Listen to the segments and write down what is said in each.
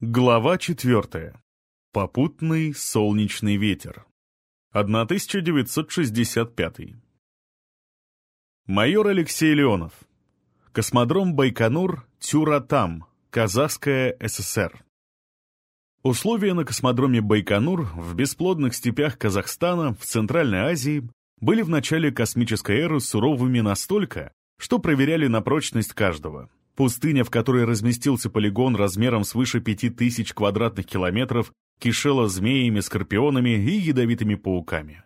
Глава 4. Попутный солнечный ветер. 1965. Майор Алексей Леонов. Космодром Байконур, Тюратам, Казахская ССР. Условия на космодроме Байконур в бесплодных степях Казахстана в Центральной Азии были в начале космической эры суровыми настолько, что проверяли на прочность каждого. Пустыня, в которой разместился полигон размером свыше 5000 квадратных километров, кишела змеями, скорпионами и ядовитыми пауками.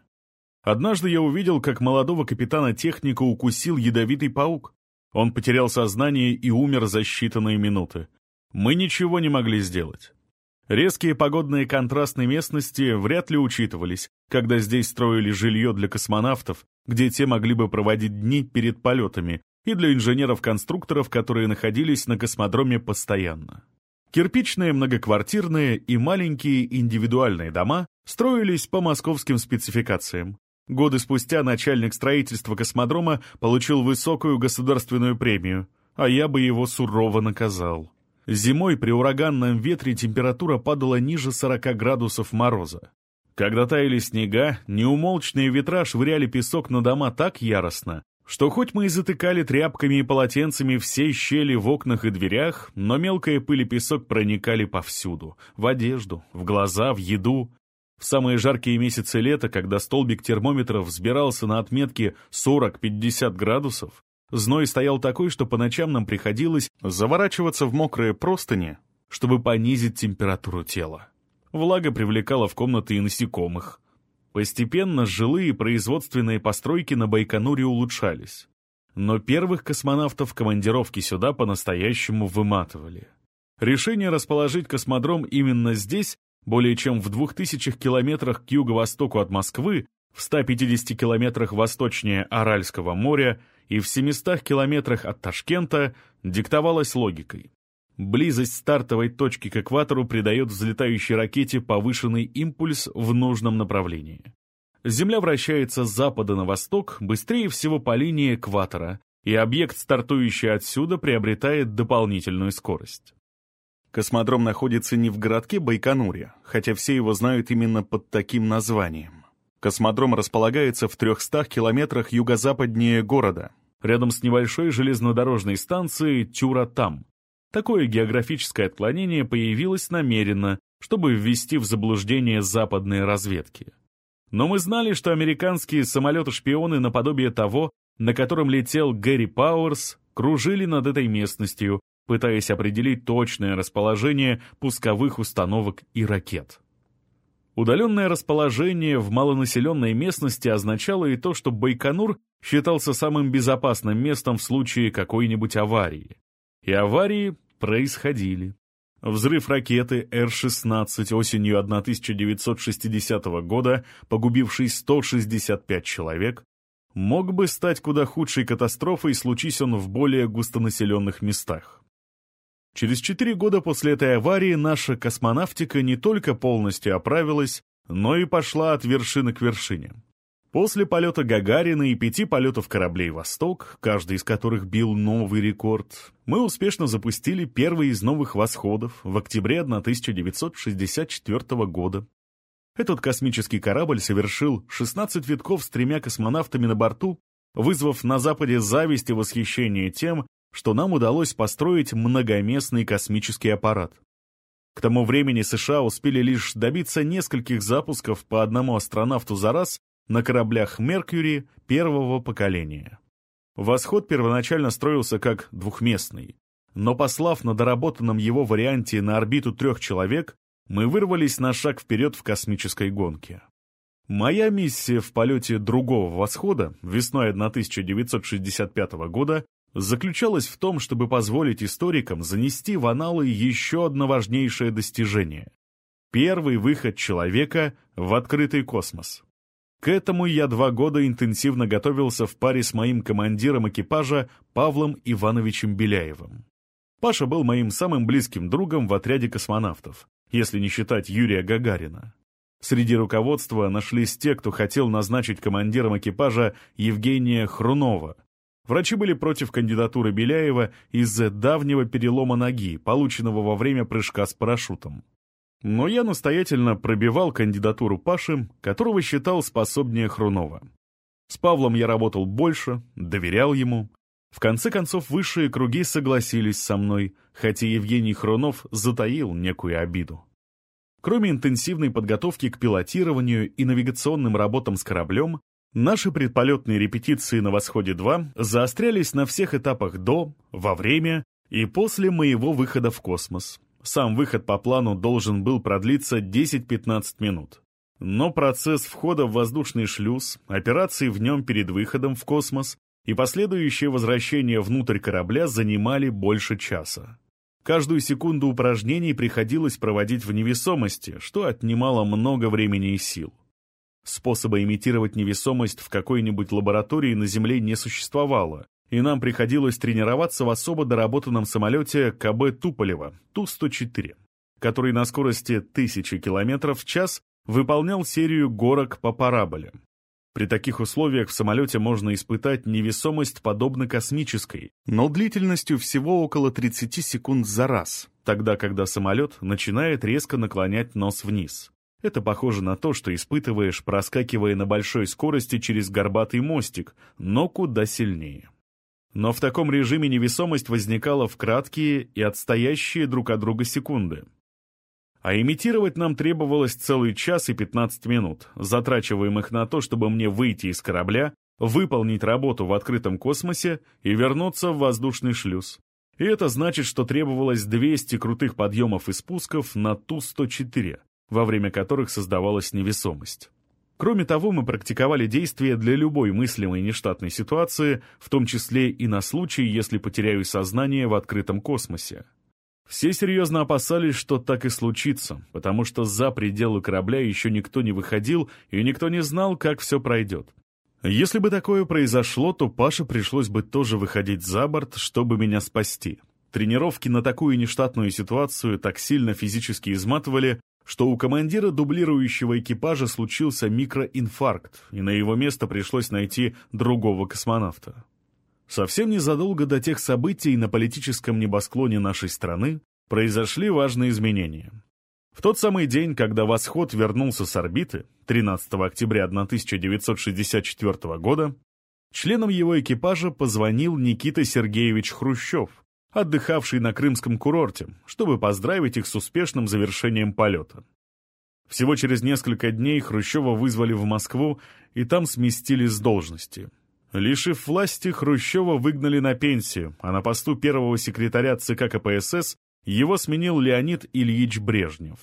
Однажды я увидел, как молодого капитана техника укусил ядовитый паук. Он потерял сознание и умер за считанные минуты. Мы ничего не могли сделать. Резкие погодные контрастные местности вряд ли учитывались, когда здесь строили жилье для космонавтов, где те могли бы проводить дни перед полетами, и для инженеров-конструкторов, которые находились на космодроме постоянно. Кирпичные многоквартирные и маленькие индивидуальные дома строились по московским спецификациям. Годы спустя начальник строительства космодрома получил высокую государственную премию, а я бы его сурово наказал. Зимой при ураганном ветре температура падала ниже 40 градусов мороза. Когда таяли снега, неумолчные ветра швыряли песок на дома так яростно, что хоть мы и затыкали тряпками и полотенцами все щели в окнах и дверях, но мелкая пыль и песок проникали повсюду — в одежду, в глаза, в еду. В самые жаркие месяцы лета, когда столбик термометров взбирался на отметке 40-50 градусов, зной стоял такой, что по ночам нам приходилось заворачиваться в мокрые простыни, чтобы понизить температуру тела. Влага привлекала в комнаты и насекомых. Постепенно жилые производственные постройки на Байконуре улучшались. Но первых космонавтов командировки сюда по-настоящему выматывали. Решение расположить космодром именно здесь, более чем в 2000 километрах к юго-востоку от Москвы, в 150 километрах восточнее Аральского моря и в 700 километрах от Ташкента, диктовалось логикой. Близость стартовой точки к экватору придает взлетающей ракете повышенный импульс в нужном направлении. Земля вращается с запада на восток быстрее всего по линии экватора, и объект, стартующий отсюда, приобретает дополнительную скорость. Космодром находится не в городке Байконуре, хотя все его знают именно под таким названием. Космодром располагается в 300 километрах юго-западнее города, рядом с небольшой железнодорожной станцией Тюратам, Такое географическое отклонение появилось намеренно, чтобы ввести в заблуждение западные разведки. Но мы знали, что американские самолеты-шпионы наподобие того, на котором летел Гэри Пауэрс, кружили над этой местностью, пытаясь определить точное расположение пусковых установок и ракет. Удаленное расположение в малонаселенной местности означало и то, что Байконур считался самым безопасным местом в случае какой-нибудь аварии. И аварии происходили. Взрыв ракеты Р-16 осенью 1960 года, погубивший 165 человек, мог бы стать куда худшей катастрофой, случись он в более густонаселенных местах. Через четыре года после этой аварии наша космонавтика не только полностью оправилась, но и пошла от вершины к вершине. После полета Гагарина и пяти полетов кораблей «Восток», каждый из которых бил новый рекорд, мы успешно запустили первый из новых восходов в октябре 1964 года. Этот космический корабль совершил 16 витков с тремя космонавтами на борту, вызвав на Западе зависть и восхищение тем, что нам удалось построить многоместный космический аппарат. К тому времени США успели лишь добиться нескольких запусков по одному астронавту за раз на кораблях «Меркьюри» первого поколения. Восход первоначально строился как двухместный, но послав на доработанном его варианте на орбиту трех человек, мы вырвались на шаг вперед в космической гонке. Моя миссия в полете другого восхода весной 1965 года заключалась в том, чтобы позволить историкам занести в аналы еще одно важнейшее достижение — первый выход человека в открытый космос. К этому я два года интенсивно готовился в паре с моим командиром экипажа Павлом Ивановичем Беляевым. Паша был моим самым близким другом в отряде космонавтов, если не считать Юрия Гагарина. Среди руководства нашлись те, кто хотел назначить командиром экипажа Евгения Хрунова, Врачи были против кандидатуры Беляева из-за давнего перелома ноги, полученного во время прыжка с парашютом. Но я настоятельно пробивал кандидатуру Паши, которого считал способнее Хрунова. С Павлом я работал больше, доверял ему. В конце концов, высшие круги согласились со мной, хотя Евгений Хрунов затаил некую обиду. Кроме интенсивной подготовки к пилотированию и навигационным работам с кораблем, наши предполетные репетиции на «Восходе-2» заострялись на всех этапах до, во время и после моего выхода в космос. Сам выход по плану должен был продлиться 10-15 минут. Но процесс входа в воздушный шлюз, операции в нем перед выходом в космос и последующее возвращение внутрь корабля занимали больше часа. Каждую секунду упражнений приходилось проводить в невесомости, что отнимало много времени и сил. Способа имитировать невесомость в какой-нибудь лаборатории на Земле не существовало, и нам приходилось тренироваться в особо доработанном самолете КБ Туполева Ту-104, который на скорости 1000 км в час выполнял серию горок по параболе. При таких условиях в самолете можно испытать невесомость подобно космической, но длительностью всего около 30 секунд за раз, тогда когда самолет начинает резко наклонять нос вниз. Это похоже на то, что испытываешь, проскакивая на большой скорости через горбатый мостик, но куда сильнее. Но в таком режиме невесомость возникала в краткие и отстоящие друг от друга секунды а имитировать нам требовалось целый час и 15 минут, затрачиваемых на то, чтобы мне выйти из корабля, выполнить работу в открытом космосе и вернуться в воздушный шлюз. И это значит, что требовалось 200 крутых подъемов и спусков на Ту-104, во время которых создавалась невесомость. Кроме того, мы практиковали действия для любой мыслимой нештатной ситуации, в том числе и на случай, если потеряю сознание в открытом космосе. Все серьезно опасались, что так и случится, потому что за пределы корабля еще никто не выходил, и никто не знал, как все пройдет. Если бы такое произошло, то Паше пришлось бы тоже выходить за борт, чтобы меня спасти. Тренировки на такую нештатную ситуацию так сильно физически изматывали, что у командира дублирующего экипажа случился микроинфаркт, и на его место пришлось найти другого космонавта. Совсем незадолго до тех событий на политическом небосклоне нашей страны произошли важные изменения. В тот самый день, когда «Восход» вернулся с орбиты, 13 октября 1964 года, членам его экипажа позвонил Никита Сергеевич Хрущев, отдыхавший на крымском курорте, чтобы поздравить их с успешным завершением полета. Всего через несколько дней Хрущева вызвали в Москву и там сместили с должности – Лишив власти, Хрущева выгнали на пенсию, а на посту первого секретаря ЦК КПСС его сменил Леонид Ильич Брежнев.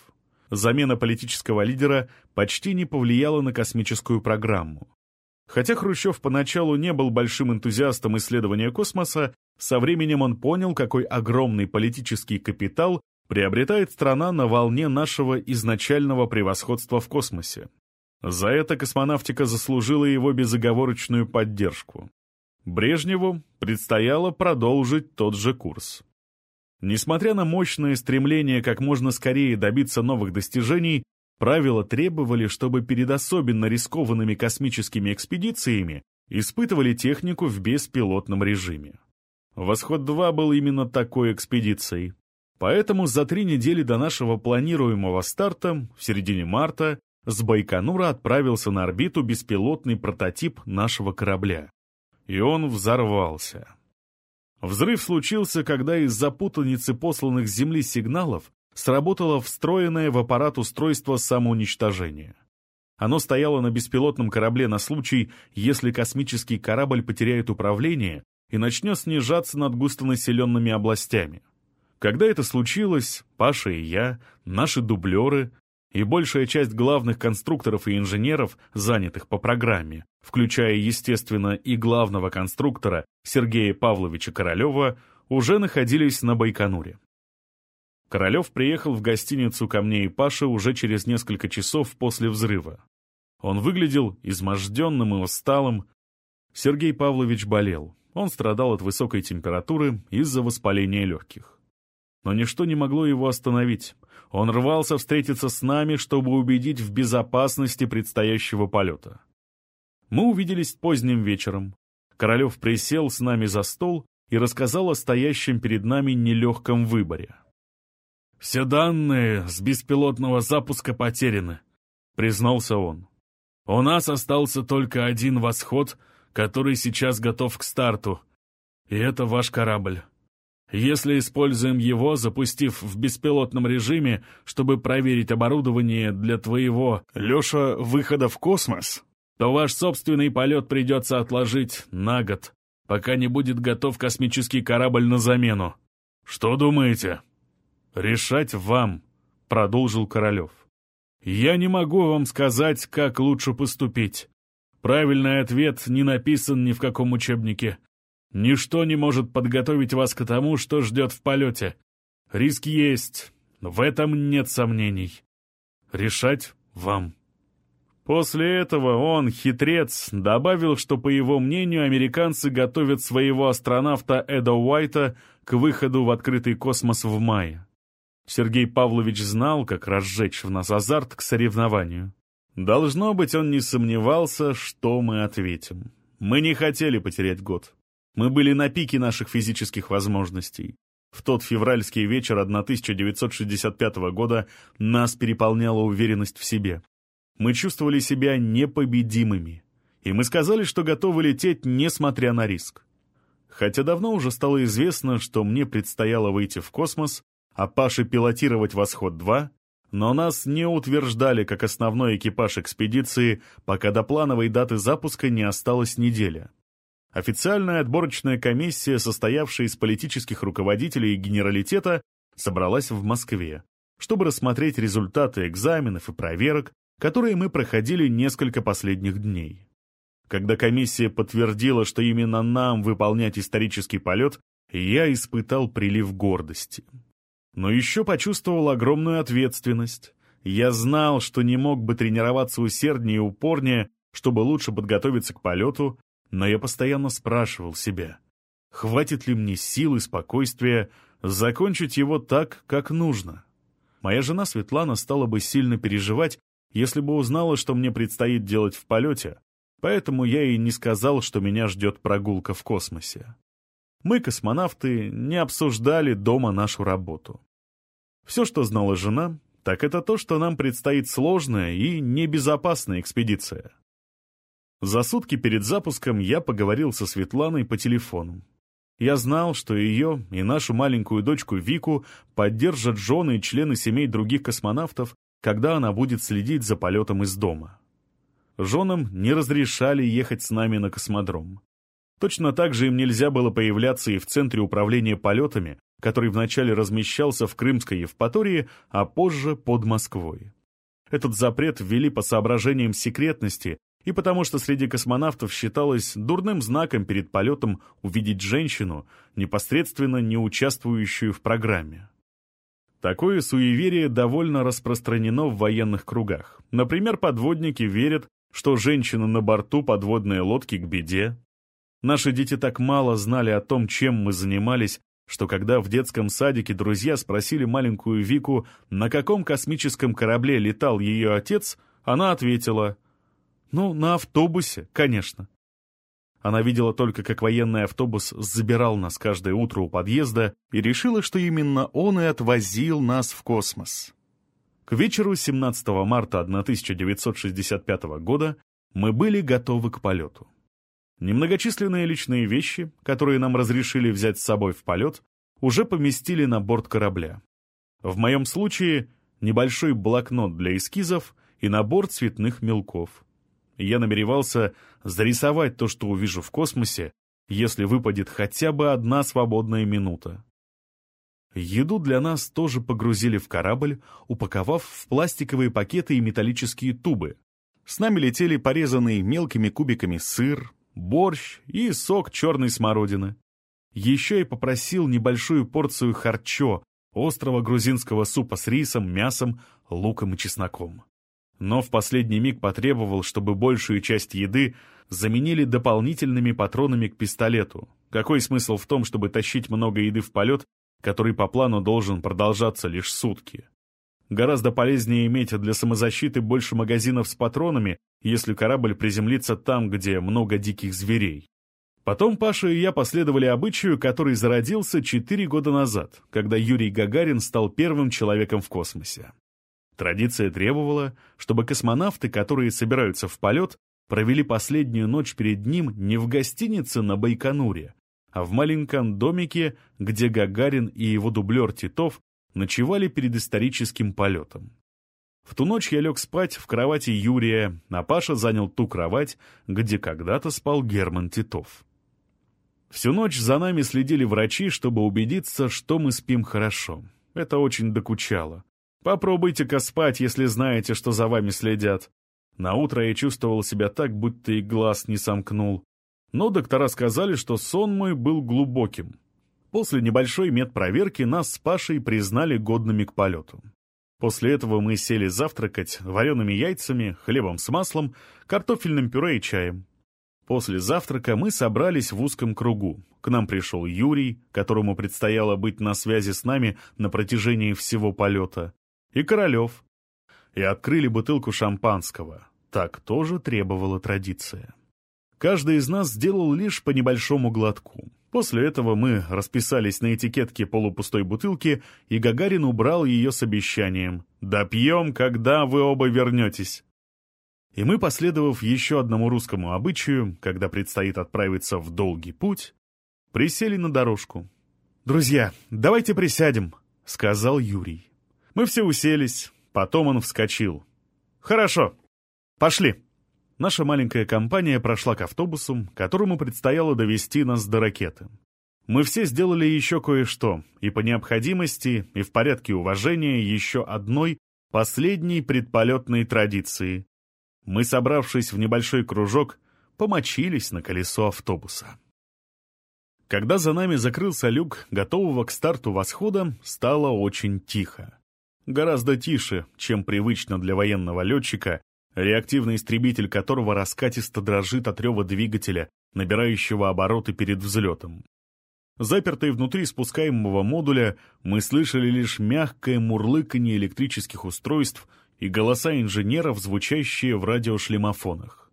Замена политического лидера почти не повлияла на космическую программу. Хотя Хрущев поначалу не был большим энтузиастом исследования космоса, со временем он понял, какой огромный политический капитал приобретает страна на волне нашего изначального превосходства в космосе. За это космонавтика заслужила его безоговорочную поддержку. Брежневу предстояло продолжить тот же курс. Несмотря на мощное стремление как можно скорее добиться новых достижений, правила требовали, чтобы перед особенно рискованными космическими экспедициями испытывали технику в беспилотном режиме. «Восход-2» был именно такой экспедицией. Поэтому за три недели до нашего планируемого старта, в середине марта, с Байконура отправился на орбиту беспилотный прототип нашего корабля. И он взорвался. Взрыв случился, когда из запутанницы посланных с Земли сигналов сработало встроенное в аппарат устройство самоуничтожения. Оно стояло на беспилотном корабле на случай, если космический корабль потеряет управление и начнет снижаться над густонаселенными областями. Когда это случилось, Паша и я, наши дублеры, и большая часть главных конструкторов и инженеров, занятых по программе, включая, естественно, и главного конструктора Сергея Павловича Королева, уже находились на Байконуре. Королев приехал в гостиницу ко мне и Паше уже через несколько часов после взрыва. Он выглядел изможденным и усталым. Сергей Павлович болел. Он страдал от высокой температуры из-за воспаления легких. Но ничто не могло его остановить. Он рвался встретиться с нами, чтобы убедить в безопасности предстоящего полета. Мы увиделись поздним вечером. Королев присел с нами за стол и рассказал о стоящем перед нами нелегком выборе. «Все данные с беспилотного запуска потеряны», — признался он. «У нас остался только один восход, который сейчас готов к старту, и это ваш корабль. Если используем его, запустив в беспилотном режиме, чтобы проверить оборудование для твоего, Леша, выхода в космос, то ваш собственный полет придется отложить на год, пока не будет готов космический корабль на замену. Что думаете?» «Решать вам», — продолжил Королев. «Я не могу вам сказать, как лучше поступить. Правильный ответ не написан ни в каком учебнике. Ничто не может подготовить вас к тому, что ждет в полете. Риск есть, в этом нет сомнений. Решать вам». После этого он, хитрец, добавил, что, по его мнению, американцы готовят своего астронавта Эда Уайта к выходу в открытый космос в мае. Сергей Павлович знал, как разжечь в нас азарт к соревнованию. Должно быть, он не сомневался, что мы ответим. Мы не хотели потерять год. Мы были на пике наших физических возможностей. В тот февральский вечер 1965 года нас переполняла уверенность в себе. Мы чувствовали себя непобедимыми. И мы сказали, что готовы лететь, несмотря на риск. Хотя давно уже стало известно, что мне предстояло выйти в космос, а Паше пилотировать «Восход-2», но нас не утверждали как основной экипаж экспедиции, пока до плановой даты запуска не осталась неделя. Официальная отборочная комиссия, состоявшая из политических руководителей и генералитета, собралась в Москве, чтобы рассмотреть результаты экзаменов и проверок, которые мы проходили несколько последних дней. Когда комиссия подтвердила, что именно нам выполнять исторический полет, я испытал прилив гордости но еще почувствовал огромную ответственность. Я знал, что не мог бы тренироваться усерднее и упорнее, чтобы лучше подготовиться к полету, но я постоянно спрашивал себя, хватит ли мне сил и спокойствия закончить его так, как нужно. Моя жена Светлана стала бы сильно переживать, если бы узнала, что мне предстоит делать в полете, поэтому я ей не сказал, что меня ждет прогулка в космосе. Мы, космонавты, не обсуждали дома нашу работу. Все, что знала жена, так это то, что нам предстоит сложная и небезопасная экспедиция. За сутки перед запуском я поговорил со Светланой по телефону. Я знал, что ее и нашу маленькую дочку Вику поддержат жены и члены семей других космонавтов, когда она будет следить за полетом из дома. Женам не разрешали ехать с нами на космодром. Точно так же им нельзя было появляться и в Центре управления полетами, который вначале размещался в Крымской Евпатории, а позже под Москвой. Этот запрет ввели по соображениям секретности и потому что среди космонавтов считалось дурным знаком перед полетом увидеть женщину, непосредственно не участвующую в программе. Такое суеверие довольно распространено в военных кругах. Например, подводники верят, что женщина на борту подводной лодки к беде, Наши дети так мало знали о том, чем мы занимались, что когда в детском садике друзья спросили маленькую Вику, на каком космическом корабле летал ее отец, она ответила, «Ну, на автобусе, конечно». Она видела только, как военный автобус забирал нас каждое утро у подъезда и решила, что именно он и отвозил нас в космос. К вечеру 17 марта 1965 года мы были готовы к полету. Немногочисленные личные вещи, которые нам разрешили взять с собой в полет, уже поместили на борт корабля. В моем случае небольшой блокнот для эскизов и набор цветных мелков. Я намеревался зарисовать то, что увижу в космосе, если выпадет хотя бы одна свободная минута. Еду для нас тоже погрузили в корабль, упаковав в пластиковые пакеты и металлические тубы. С нами летели порезанные мелкими кубиками сыр, борщ и сок черной смородины. Еще и попросил небольшую порцию харчо, острого грузинского супа с рисом, мясом, луком и чесноком. Но в последний миг потребовал, чтобы большую часть еды заменили дополнительными патронами к пистолету. Какой смысл в том, чтобы тащить много еды в полет, который по плану должен продолжаться лишь сутки? Гораздо полезнее иметь для самозащиты больше магазинов с патронами, если корабль приземлится там, где много диких зверей. Потом Паша и я последовали обычаю, который зародился четыре года назад, когда Юрий Гагарин стал первым человеком в космосе. Традиция требовала, чтобы космонавты, которые собираются в полет, провели последнюю ночь перед ним не в гостинице на Байконуре, а в маленьком домике, где Гагарин и его дублер Титов ночевали перед историческим полетом. В ту ночь я лег спать в кровати Юрия, а Паша занял ту кровать, где когда-то спал Герман Титов. Всю ночь за нами следили врачи, чтобы убедиться, что мы спим хорошо. Это очень докучало. Попробуйте-ка спать, если знаете, что за вами следят. На утро я чувствовал себя так, будто и глаз не сомкнул. Но доктора сказали, что сон мой был глубоким. После небольшой медпроверки нас с Пашей признали годными к полету. После этого мы сели завтракать вареными яйцами, хлебом с маслом, картофельным пюре и чаем. После завтрака мы собрались в узком кругу. К нам пришел Юрий, которому предстояло быть на связи с нами на протяжении всего полета, и Королев. И открыли бутылку шампанского. Так тоже требовала традиция. Каждый из нас сделал лишь по небольшому глотку. После этого мы расписались на этикетке полупустой бутылки, и Гагарин убрал ее с обещанием «Допьем, когда вы оба вернетесь». И мы, последовав еще одному русскому обычаю, когда предстоит отправиться в долгий путь, присели на дорожку. «Друзья, давайте присядем», — сказал Юрий. Мы все уселись, потом он вскочил. «Хорошо, пошли». Наша маленькая компания прошла к автобусу, которому предстояло довести нас до ракеты. Мы все сделали еще кое-что, и по необходимости, и в порядке уважения еще одной, последней предполетной традиции мы, собравшись в небольшой кружок, помочились на колесо автобуса. Когда за нами закрылся люк, готового к старту восхода, стало очень тихо. Гораздо тише, чем привычно для военного летчика, реактивный истребитель которого раскатисто дрожит от рева двигателя, набирающего обороты перед взлетом. Запертые внутри спускаемого модуля, мы слышали лишь мягкое мурлыканье электрических устройств и голоса инженеров, звучащие в радиошлемофонах.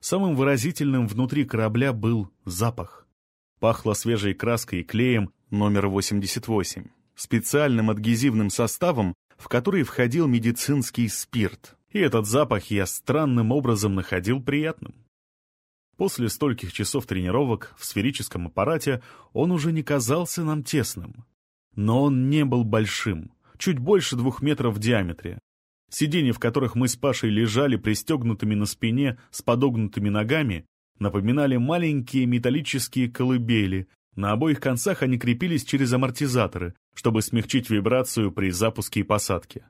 Самым выразительным внутри корабля был запах. Пахло свежей краской и клеем номер 88, специальным адгезивным составом, в который входил медицинский спирт. И этот запах я странным образом находил приятным. После стольких часов тренировок в сферическом аппарате он уже не казался нам тесным. Но он не был большим, чуть больше двух метров в диаметре, Сиденья, в которых мы с Пашей лежали пристегнутыми на спине с подогнутыми ногами, напоминали маленькие металлические колыбели. На обоих концах они крепились через амортизаторы, чтобы смягчить вибрацию при запуске и посадке.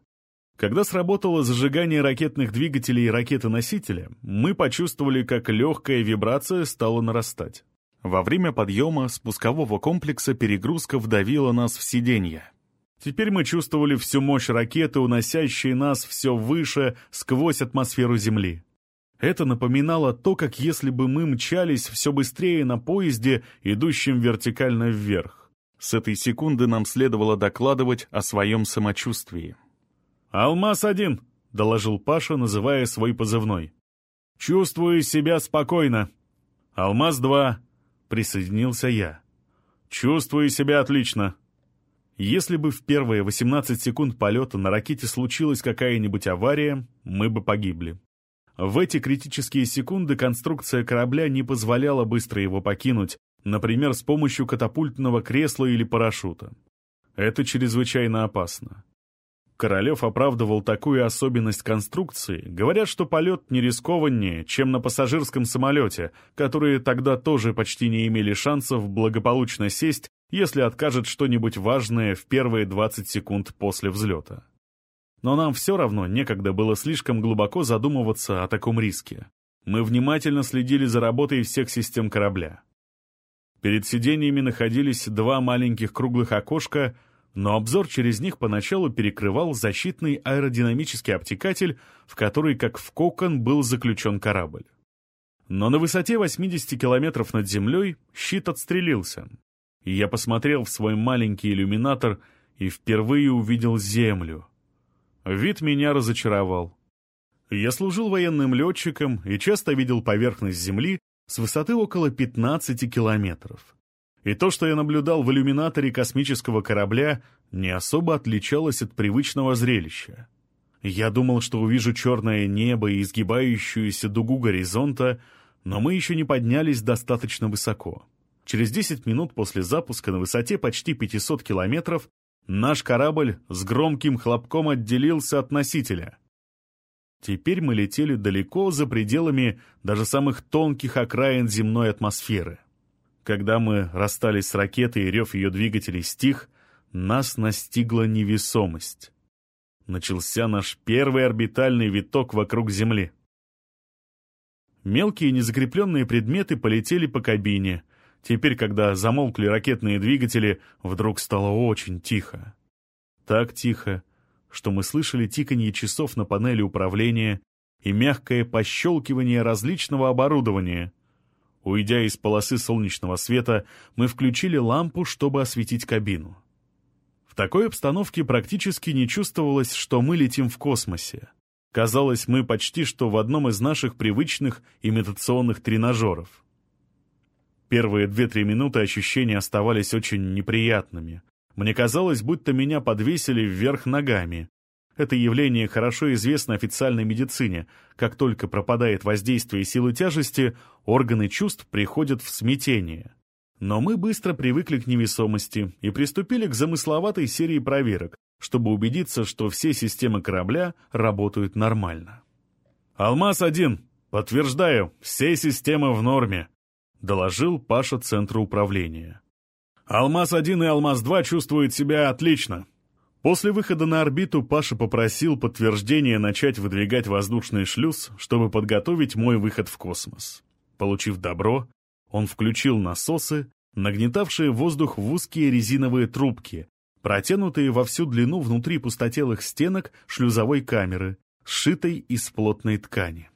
Когда сработало зажигание ракетных двигателей и ракеты-носителя, мы почувствовали, как легкая вибрация стала нарастать. Во время подъема спускового комплекса перегрузка вдавила нас в сиденье. Теперь мы чувствовали всю мощь ракеты, уносящей нас все выше сквозь атмосферу Земли. Это напоминало то, как если бы мы мчались все быстрее на поезде, идущем вертикально вверх. С этой секунды нам следовало докладывать о своем самочувствии. «Алмаз-1», — доложил Паша, называя свой позывной. «Чувствую себя спокойно». «Алмаз-2», — присоединился я. «Чувствую себя отлично». Если бы в первые 18 секунд полета на ракете случилась какая-нибудь авария, мы бы погибли. В эти критические секунды конструкция корабля не позволяла быстро его покинуть, например, с помощью катапультного кресла или парашюта. Это чрезвычайно опасно. Королев оправдывал такую особенность конструкции, говорят, что полет не рискованнее, чем на пассажирском самолете, которые тогда тоже почти не имели шансов благополучно сесть если откажет что-нибудь важное в первые 20 секунд после взлета. Но нам все равно некогда было слишком глубоко задумываться о таком риске. Мы внимательно следили за работой всех систем корабля. Перед сиденьями находились два маленьких круглых окошка, но обзор через них поначалу перекрывал защитный аэродинамический обтекатель, в который, как в кокон, был заключен корабль. Но на высоте 80 километров над землей щит отстрелился, и я посмотрел в свой маленький иллюминатор и впервые увидел Землю. Вид меня разочаровал. Я служил военным летчиком и часто видел поверхность Земли, с высоты около 15 километров. И то, что я наблюдал в иллюминаторе космического корабля, не особо отличалось от привычного зрелища. Я думал, что увижу черное небо и изгибающуюся дугу горизонта, но мы еще не поднялись достаточно высоко. Через 10 минут после запуска на высоте почти 500 километров наш корабль с громким хлопком отделился от носителя. Теперь мы летели далеко за пределами даже самых тонких окраин земной атмосферы. Когда мы расстались с ракетой и рев ее двигателей стих, нас настигла невесомость. Начался наш первый орбитальный виток вокруг Земли. Мелкие незакрепленные предметы полетели по кабине. Теперь, когда замолкли ракетные двигатели, вдруг стало очень тихо. Так тихо, что мы слышали тиканье часов на панели управления и мягкое пощелкивание различного оборудования. Уйдя из полосы солнечного света, мы включили лампу, чтобы осветить кабину. В такой обстановке практически не чувствовалось, что мы летим в космосе. Казалось, мы почти что в одном из наших привычных имитационных тренажеров. Первые две-три минуты ощущения оставались очень неприятными. Мне казалось, будто меня подвесили вверх ногами. Это явление хорошо известно официальной медицине. Как только пропадает воздействие силы тяжести, органы чувств приходят в смятение. Но мы быстро привыкли к невесомости и приступили к замысловатой серии проверок, чтобы убедиться, что все системы корабля работают нормально. «Алмаз-1, подтверждаю, все системы в норме», — доложил Паша Центру управления. «Алмаз-1 и Алмаз-2 чувствуют себя отлично». После выхода на орбиту Паша попросил подтверждения начать выдвигать воздушный шлюз, чтобы подготовить мой выход в космос. Получив добро, он включил насосы, нагнетавшие воздух в узкие резиновые трубки, протянутые во всю длину внутри пустотелых стенок шлюзовой камеры, сшитой из плотной ткани.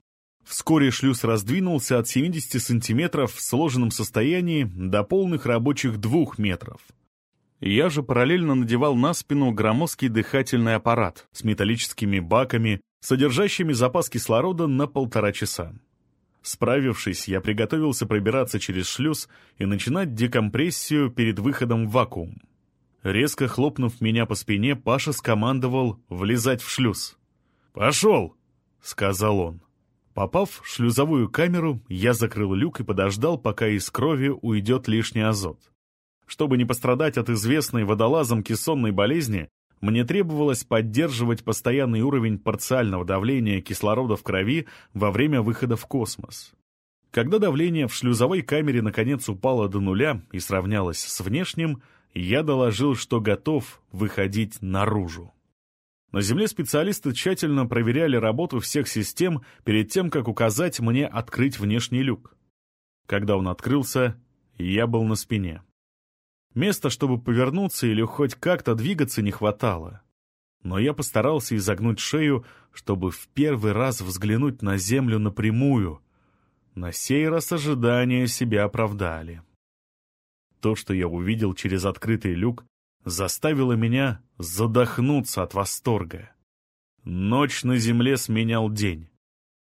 Вскоре шлюз раздвинулся от 70 сантиметров в сложенном состоянии до полных рабочих двух метров. Я же параллельно надевал на спину громоздкий дыхательный аппарат с металлическими баками, содержащими запас кислорода на полтора часа. Справившись, я приготовился пробираться через шлюз и начинать декомпрессию перед выходом в вакуум. Резко хлопнув меня по спине, Паша скомандовал влезать в шлюз. «Пошел!» — сказал он. Попав в шлюзовую камеру, я закрыл люк и подождал, пока из крови уйдет лишний азот. Чтобы не пострадать от известной водолазом кессонной болезни, мне требовалось поддерживать постоянный уровень парциального давления кислорода в крови во время выхода в космос. Когда давление в шлюзовой камере наконец упало до нуля и сравнялось с внешним, я доложил, что готов выходить наружу. На Земле специалисты тщательно проверяли работу всех систем перед тем, как указать мне открыть внешний люк. Когда он открылся, я был на спине. Места, чтобы повернуться или хоть как-то двигаться, не хватало. Но я постарался изогнуть шею, чтобы в первый раз взглянуть на Землю напрямую. На сей раз ожидания себя оправдали. То, что я увидел через открытый люк, заставило меня задохнуться от восторга. Ночь на земле сменял день.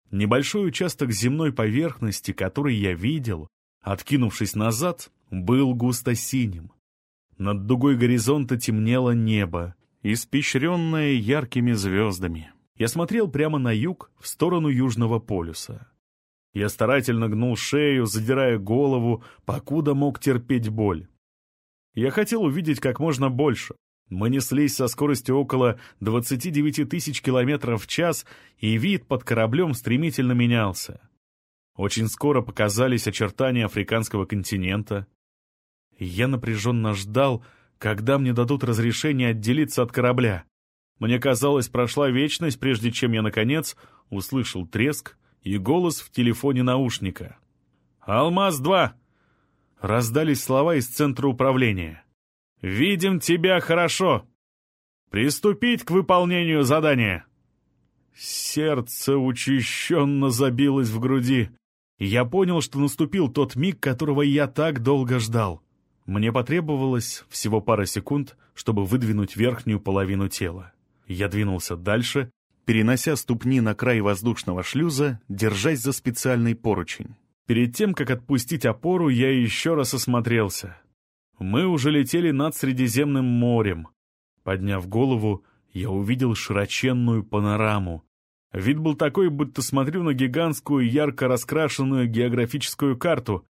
Небольшой участок земной поверхности, который я видел, откинувшись назад, был густо синим. Над дугой горизонта темнело небо, испещренное яркими звездами. Я смотрел прямо на юг, в сторону Южного полюса. Я старательно гнул шею, задирая голову, покуда мог терпеть боль. Я хотел увидеть как можно больше. Мы неслись со скоростью около 29 тысяч километров в час, и вид под кораблем стремительно менялся. Очень скоро показались очертания африканского континента. Я напряженно ждал, когда мне дадут разрешение отделиться от корабля. Мне казалось, прошла вечность, прежде чем я, наконец, услышал треск, и голос в телефоне наушника. «Алмаз-2!» Раздались слова из центра управления. «Видим тебя хорошо! Приступить к выполнению задания!» Сердце учащенно забилось в груди. Я понял, что наступил тот миг, которого я так долго ждал. Мне потребовалось всего пара секунд, чтобы выдвинуть верхнюю половину тела. Я двинулся дальше, перенося ступни на край воздушного шлюза, держась за специальный поручень. Перед тем, как отпустить опору, я еще раз осмотрелся. Мы уже летели над Средиземным морем. Подняв голову, я увидел широченную панораму. Вид был такой, будто смотрю на гигантскую, ярко раскрашенную географическую карту.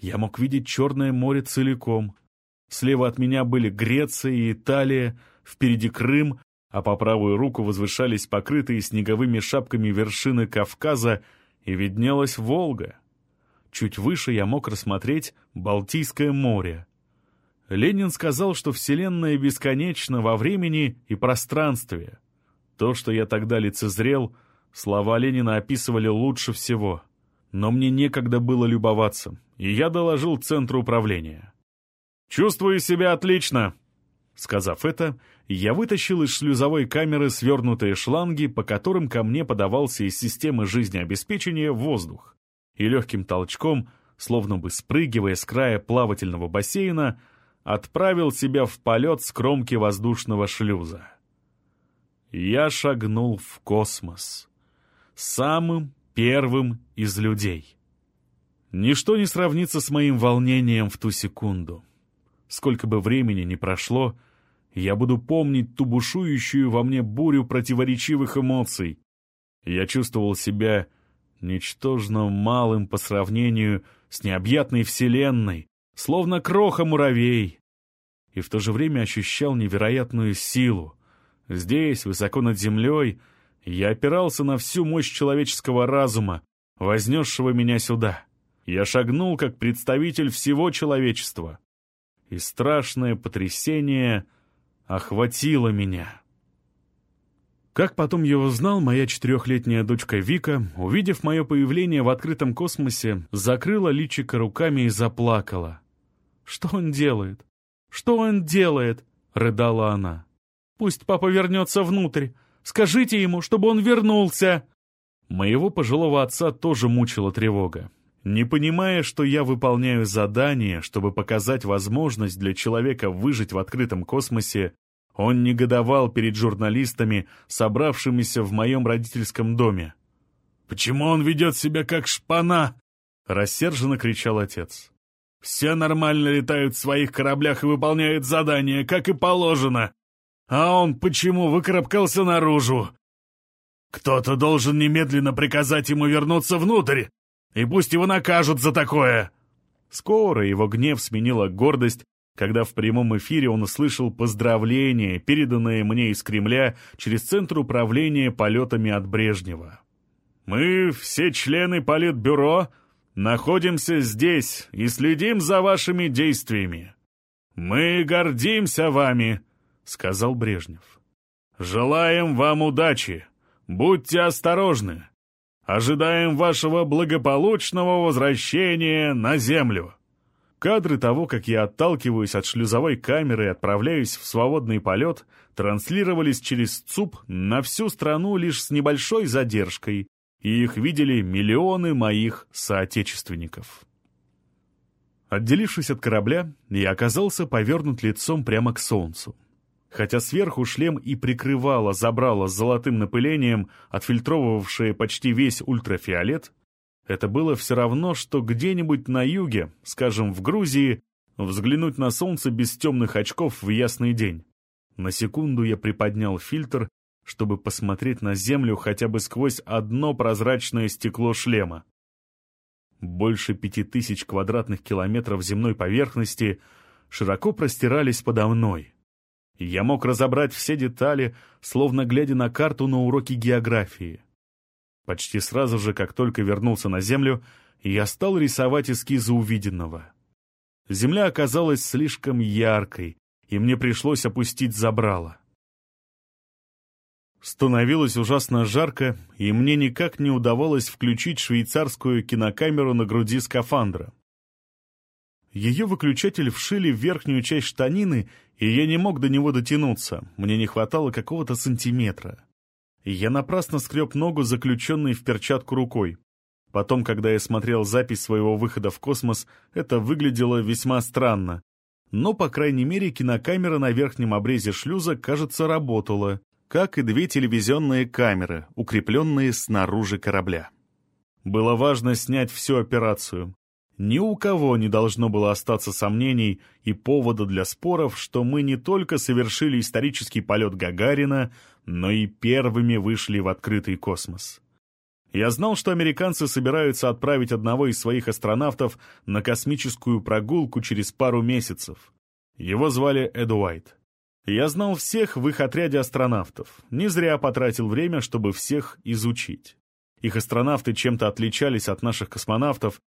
Я мог видеть Черное море целиком. Слева от меня были Греция и Италия, впереди Крым, а по правую руку возвышались покрытые снеговыми шапками вершины Кавказа и виднелась Волга. Чуть выше я мог рассмотреть Балтийское море. Ленин сказал, что Вселенная бесконечна во времени и пространстве. То, что я тогда лицезрел, слова Ленина описывали лучше всего. Но мне некогда было любоваться, и я доложил центру управления. «Чувствую себя отлично!» Сказав это, я вытащил из шлюзовой камеры свернутые шланги, по которым ко мне подавался из системы жизнеобеспечения воздух, и легким толчком, словно бы спрыгивая с края плавательного бассейна, отправил себя в полет с кромки воздушного шлюза. Я шагнул в космос. Самым первым из людей. Ничто не сравнится с моим волнением в ту секунду. Сколько бы времени ни прошло, я буду помнить ту бушующую во мне бурю противоречивых эмоций. Я чувствовал себя ничтожно малым по сравнению с необъятной вселенной, словно кроха-муравей, и в то же время ощущал невероятную силу. Здесь, высоко над землей, я опирался на всю мощь человеческого разума, вознесшего меня сюда. Я шагнул как представитель всего человечества. И страшное потрясение охватило меня. Как потом я узнал, моя четырехлетняя дочка Вика, увидев мое появление в открытом космосе, закрыла личико руками и заплакала. «Что он делает? Что он делает?» — рыдала она. «Пусть папа вернется внутрь. Скажите ему, чтобы он вернулся!» Моего пожилого отца тоже мучила тревога. Не понимая, что я выполняю задание, чтобы показать возможность для человека выжить в открытом космосе, он негодовал перед журналистами, собравшимися в моем родительском доме. «Почему он ведет себя как шпана?» — рассерженно кричал отец. Все нормально летают в своих кораблях и выполняют задания, как и положено. А он почему выкарабкался наружу? Кто-то должен немедленно приказать ему вернуться внутрь, и пусть его накажут за такое. Скоро его гнев сменила гордость, когда в прямом эфире он услышал поздравления, переданные мне из Кремля через Центр управления полетами от Брежнева. «Мы, все члены Политбюро, находимся здесь и следим за вашими действиями. Мы гордимся вами», — сказал Брежнев. «Желаем вам удачи. Будьте осторожны. Ожидаем вашего благополучного возвращения на Землю». Кадры того, как я отталкиваюсь от шлюзовой камеры и отправляюсь в свободный полет, транслировались через ЦУП на всю страну лишь с небольшой задержкой, и их видели миллионы моих соотечественников. Отделившись от корабля, я оказался повернут лицом прямо к солнцу. Хотя сверху шлем и прикрывало забрало с золотым напылением, отфильтровывавшее почти весь ультрафиолет, это было все равно, что где-нибудь на юге, скажем, в Грузии, взглянуть на солнце без темных очков в ясный день. На секунду я приподнял фильтр чтобы посмотреть на Землю хотя бы сквозь одно прозрачное стекло шлема. Больше пяти тысяч квадратных километров земной поверхности широко простирались подо мной. Я мог разобрать все детали, словно глядя на карту на уроке географии. Почти сразу же, как только вернулся на Землю, я стал рисовать эскизы увиденного. Земля оказалась слишком яркой, и мне пришлось опустить забрало. Становилось ужасно жарко, и мне никак не удавалось включить швейцарскую кинокамеру на груди скафандра. Ее выключатель вшили в верхнюю часть штанины, и я не мог до него дотянуться, мне не хватало какого-то сантиметра. Я напрасно скреб ногу, заключенной в перчатку рукой. Потом, когда я смотрел запись своего выхода в космос, это выглядело весьма странно. Но, по крайней мере, кинокамера на верхнем обрезе шлюза, кажется, работала, как и две телевизионные камеры, укрепленные снаружи корабля. Было важно снять всю операцию. Ни у кого не должно было остаться сомнений и повода для споров, что мы не только совершили исторический полет Гагарина, но и первыми вышли в открытый космос. Я знал, что американцы собираются отправить одного из своих астронавтов на космическую прогулку через пару месяцев. Его звали Эд Уайт. Я знал всех в их отряде астронавтов. Не зря потратил время, чтобы всех изучить. Их астронавты чем-то отличались от наших космонавтов,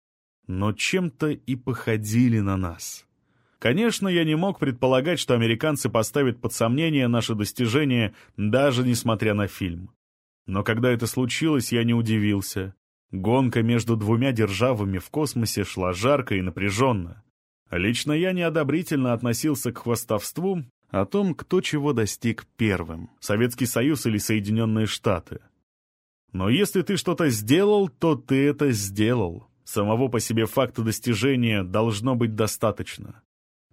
но чем-то и походили на нас. Конечно, я не мог предполагать, что американцы поставят под сомнение наши достижения, даже несмотря на фильм. Но когда это случилось, я не удивился. Гонка между двумя державами в космосе шла жарко и напряженно. Лично я неодобрительно относился к хвастовству о том, кто чего достиг первым — Советский Союз или Соединенные Штаты. Но если ты что-то сделал, то ты это сделал. Самого по себе факта достижения должно быть достаточно.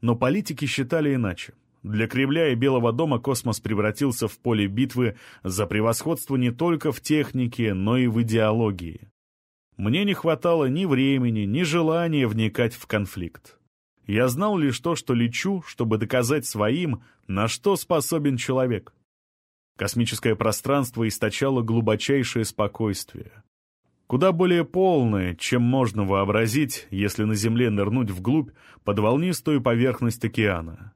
Но политики считали иначе. Для Кремля и Белого дома космос превратился в поле битвы за превосходство не только в технике, но и в идеологии. Мне не хватало ни времени, ни желания вникать в конфликт. Я знал лишь то, что лечу, чтобы доказать своим, на что способен человек. Космическое пространство источало глубочайшее спокойствие. Куда более полное, чем можно вообразить, если на Земле нырнуть вглубь под волнистую поверхность океана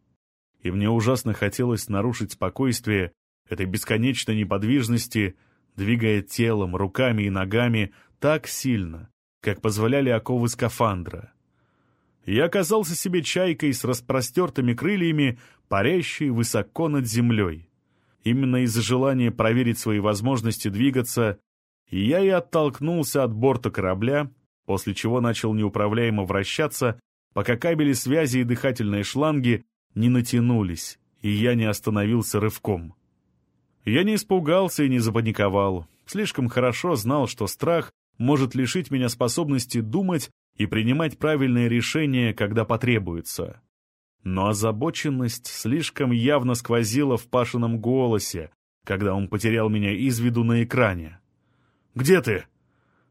и мне ужасно хотелось нарушить спокойствие этой бесконечной неподвижности, двигая телом, руками и ногами так сильно, как позволяли оковы скафандра. Я оказался себе чайкой с распростертыми крыльями, парящей высоко над землей. Именно из-за желания проверить свои возможности двигаться, я и оттолкнулся от борта корабля, после чего начал неуправляемо вращаться, пока кабели связи и дыхательные шланги не натянулись, и я не остановился рывком. Я не испугался и не запаниковал. Слишком хорошо знал, что страх может лишить меня способности думать и принимать правильные решения, когда потребуется. Но озабоченность слишком явно сквозила в Пашином голосе, когда он потерял меня из виду на экране. «Где ты?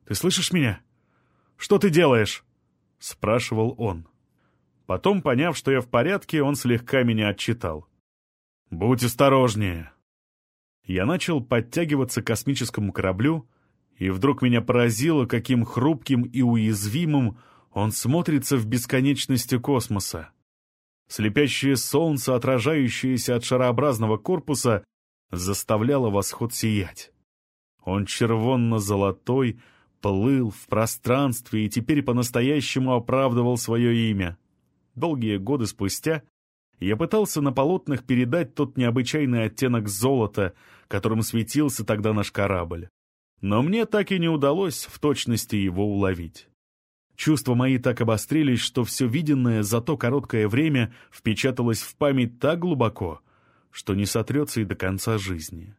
Ты слышишь меня? Что ты делаешь?» — спрашивал он. Потом, поняв, что я в порядке, он слегка меня отчитал. «Будь осторожнее». Я начал подтягиваться к космическому кораблю, и вдруг меня поразило, каким хрупким и уязвимым он смотрится в бесконечности космоса. Слепящее солнце, отражающееся от шарообразного корпуса, заставляло восход сиять. Он червонно-золотой, плыл в пространстве и теперь по-настоящему оправдывал свое имя. Долгие годы спустя я пытался на полотнах передать тот необычайный оттенок золота, которым светился тогда наш корабль. Но мне так и не удалось в точности его уловить. Чувства мои так обострились, что все виденное за то короткое время впечаталось в память так глубоко, что не сотрется и до конца жизни.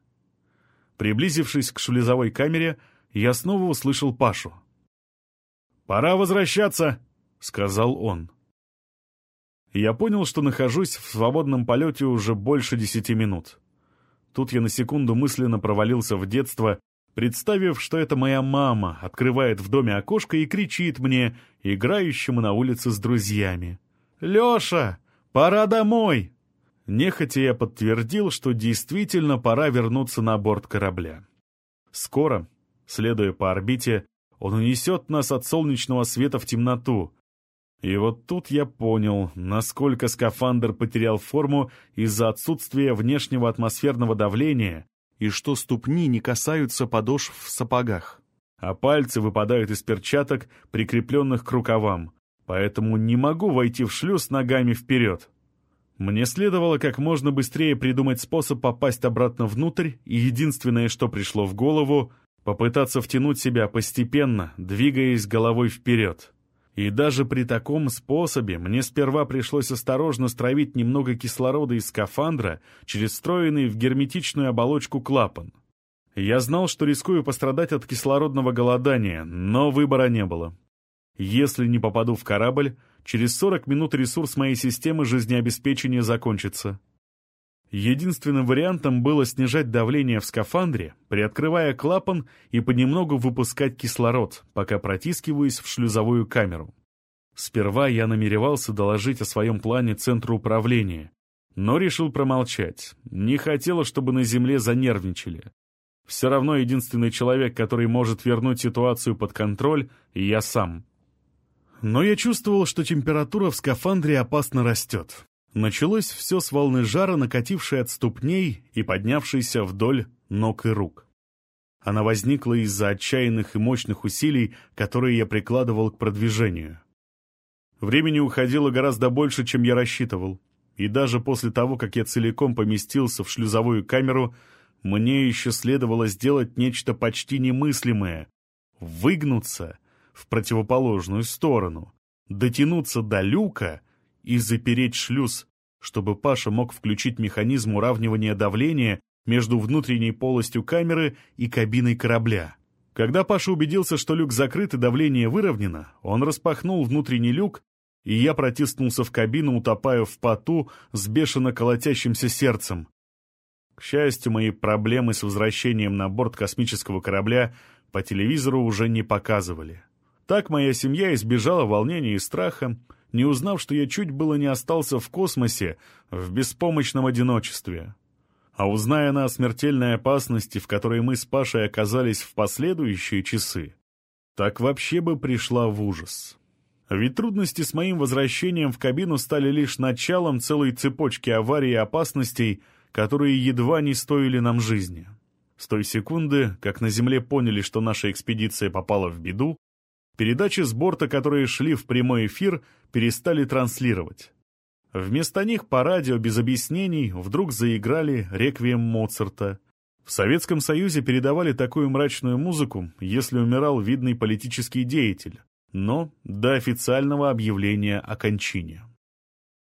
Приблизившись к шлюзовой камере, я снова услышал Пашу. «Пора возвращаться», — сказал он я понял, что нахожусь в свободном полете уже больше десяти минут. Тут я на секунду мысленно провалился в детство, представив, что это моя мама открывает в доме окошко и кричит мне, играющему на улице с друзьями. «Леша, пора домой!» Нехотя я подтвердил, что действительно пора вернуться на борт корабля. Скоро, следуя по орбите, он унесет нас от солнечного света в темноту, и вот тут я понял, насколько скафандр потерял форму из-за отсутствия внешнего атмосферного давления и что ступни не касаются подошв в сапогах, а пальцы выпадают из перчаток, прикрепленных к рукавам, поэтому не могу войти в шлюз ногами вперед. Мне следовало как можно быстрее придумать способ попасть обратно внутрь, и единственное, что пришло в голову — попытаться втянуть себя постепенно, двигаясь головой вперед. И даже при таком способе мне сперва пришлось осторожно стравить немного кислорода из скафандра через встроенный в герметичную оболочку клапан. Я знал, что рискую пострадать от кислородного голодания, но выбора не было. Если не попаду в корабль, через 40 минут ресурс моей системы жизнеобеспечения закончится. Единственным вариантом было снижать давление в скафандре, приоткрывая клапан и понемногу выпускать кислород, пока протискиваясь в шлюзовую камеру. Сперва я намеревался доложить о своем плане Центру управления, но решил промолчать. Не хотела, чтобы на Земле занервничали. Все равно единственный человек, который может вернуть ситуацию под контроль, я сам. Но я чувствовал, что температура в скафандре опасно растет. Началось все с волны жара, накатившей от ступней и поднявшейся вдоль ног и рук. Она возникла из-за отчаянных и мощных усилий, которые я прикладывал к продвижению. Времени уходило гораздо больше, чем я рассчитывал. И даже после того, как я целиком поместился в шлюзовую камеру, мне еще следовало сделать нечто почти немыслимое — выгнуться в противоположную сторону, дотянуться до люка — и запереть шлюз, чтобы Паша мог включить механизм уравнивания давления между внутренней полостью камеры и кабиной корабля. Когда Паша убедился, что люк закрыт и давление выровнено, он распахнул внутренний люк, и я протиснулся в кабину, утопая в поту с бешено колотящимся сердцем. К счастью, мои проблемы с возвращением на борт космического корабля по телевизору уже не показывали. Так моя семья избежала волнения и страха, не узнав, что я чуть было не остался в космосе в беспомощном одиночестве. А узная она о смертельной опасности, в которой мы с Пашей оказались в последующие часы, так вообще бы пришла в ужас. Ведь трудности с моим возвращением в кабину стали лишь началом целой цепочки аварий и опасностей, которые едва не стоили нам жизни. С той секунды, как на Земле поняли, что наша экспедиция попала в беду, Передачи с борта, которые шли в прямой эфир, перестали транслировать. Вместо них по радио без объяснений вдруг заиграли реквием Моцарта. В Советском Союзе передавали такую мрачную музыку, если умирал видный политический деятель, но до официального объявления о кончине.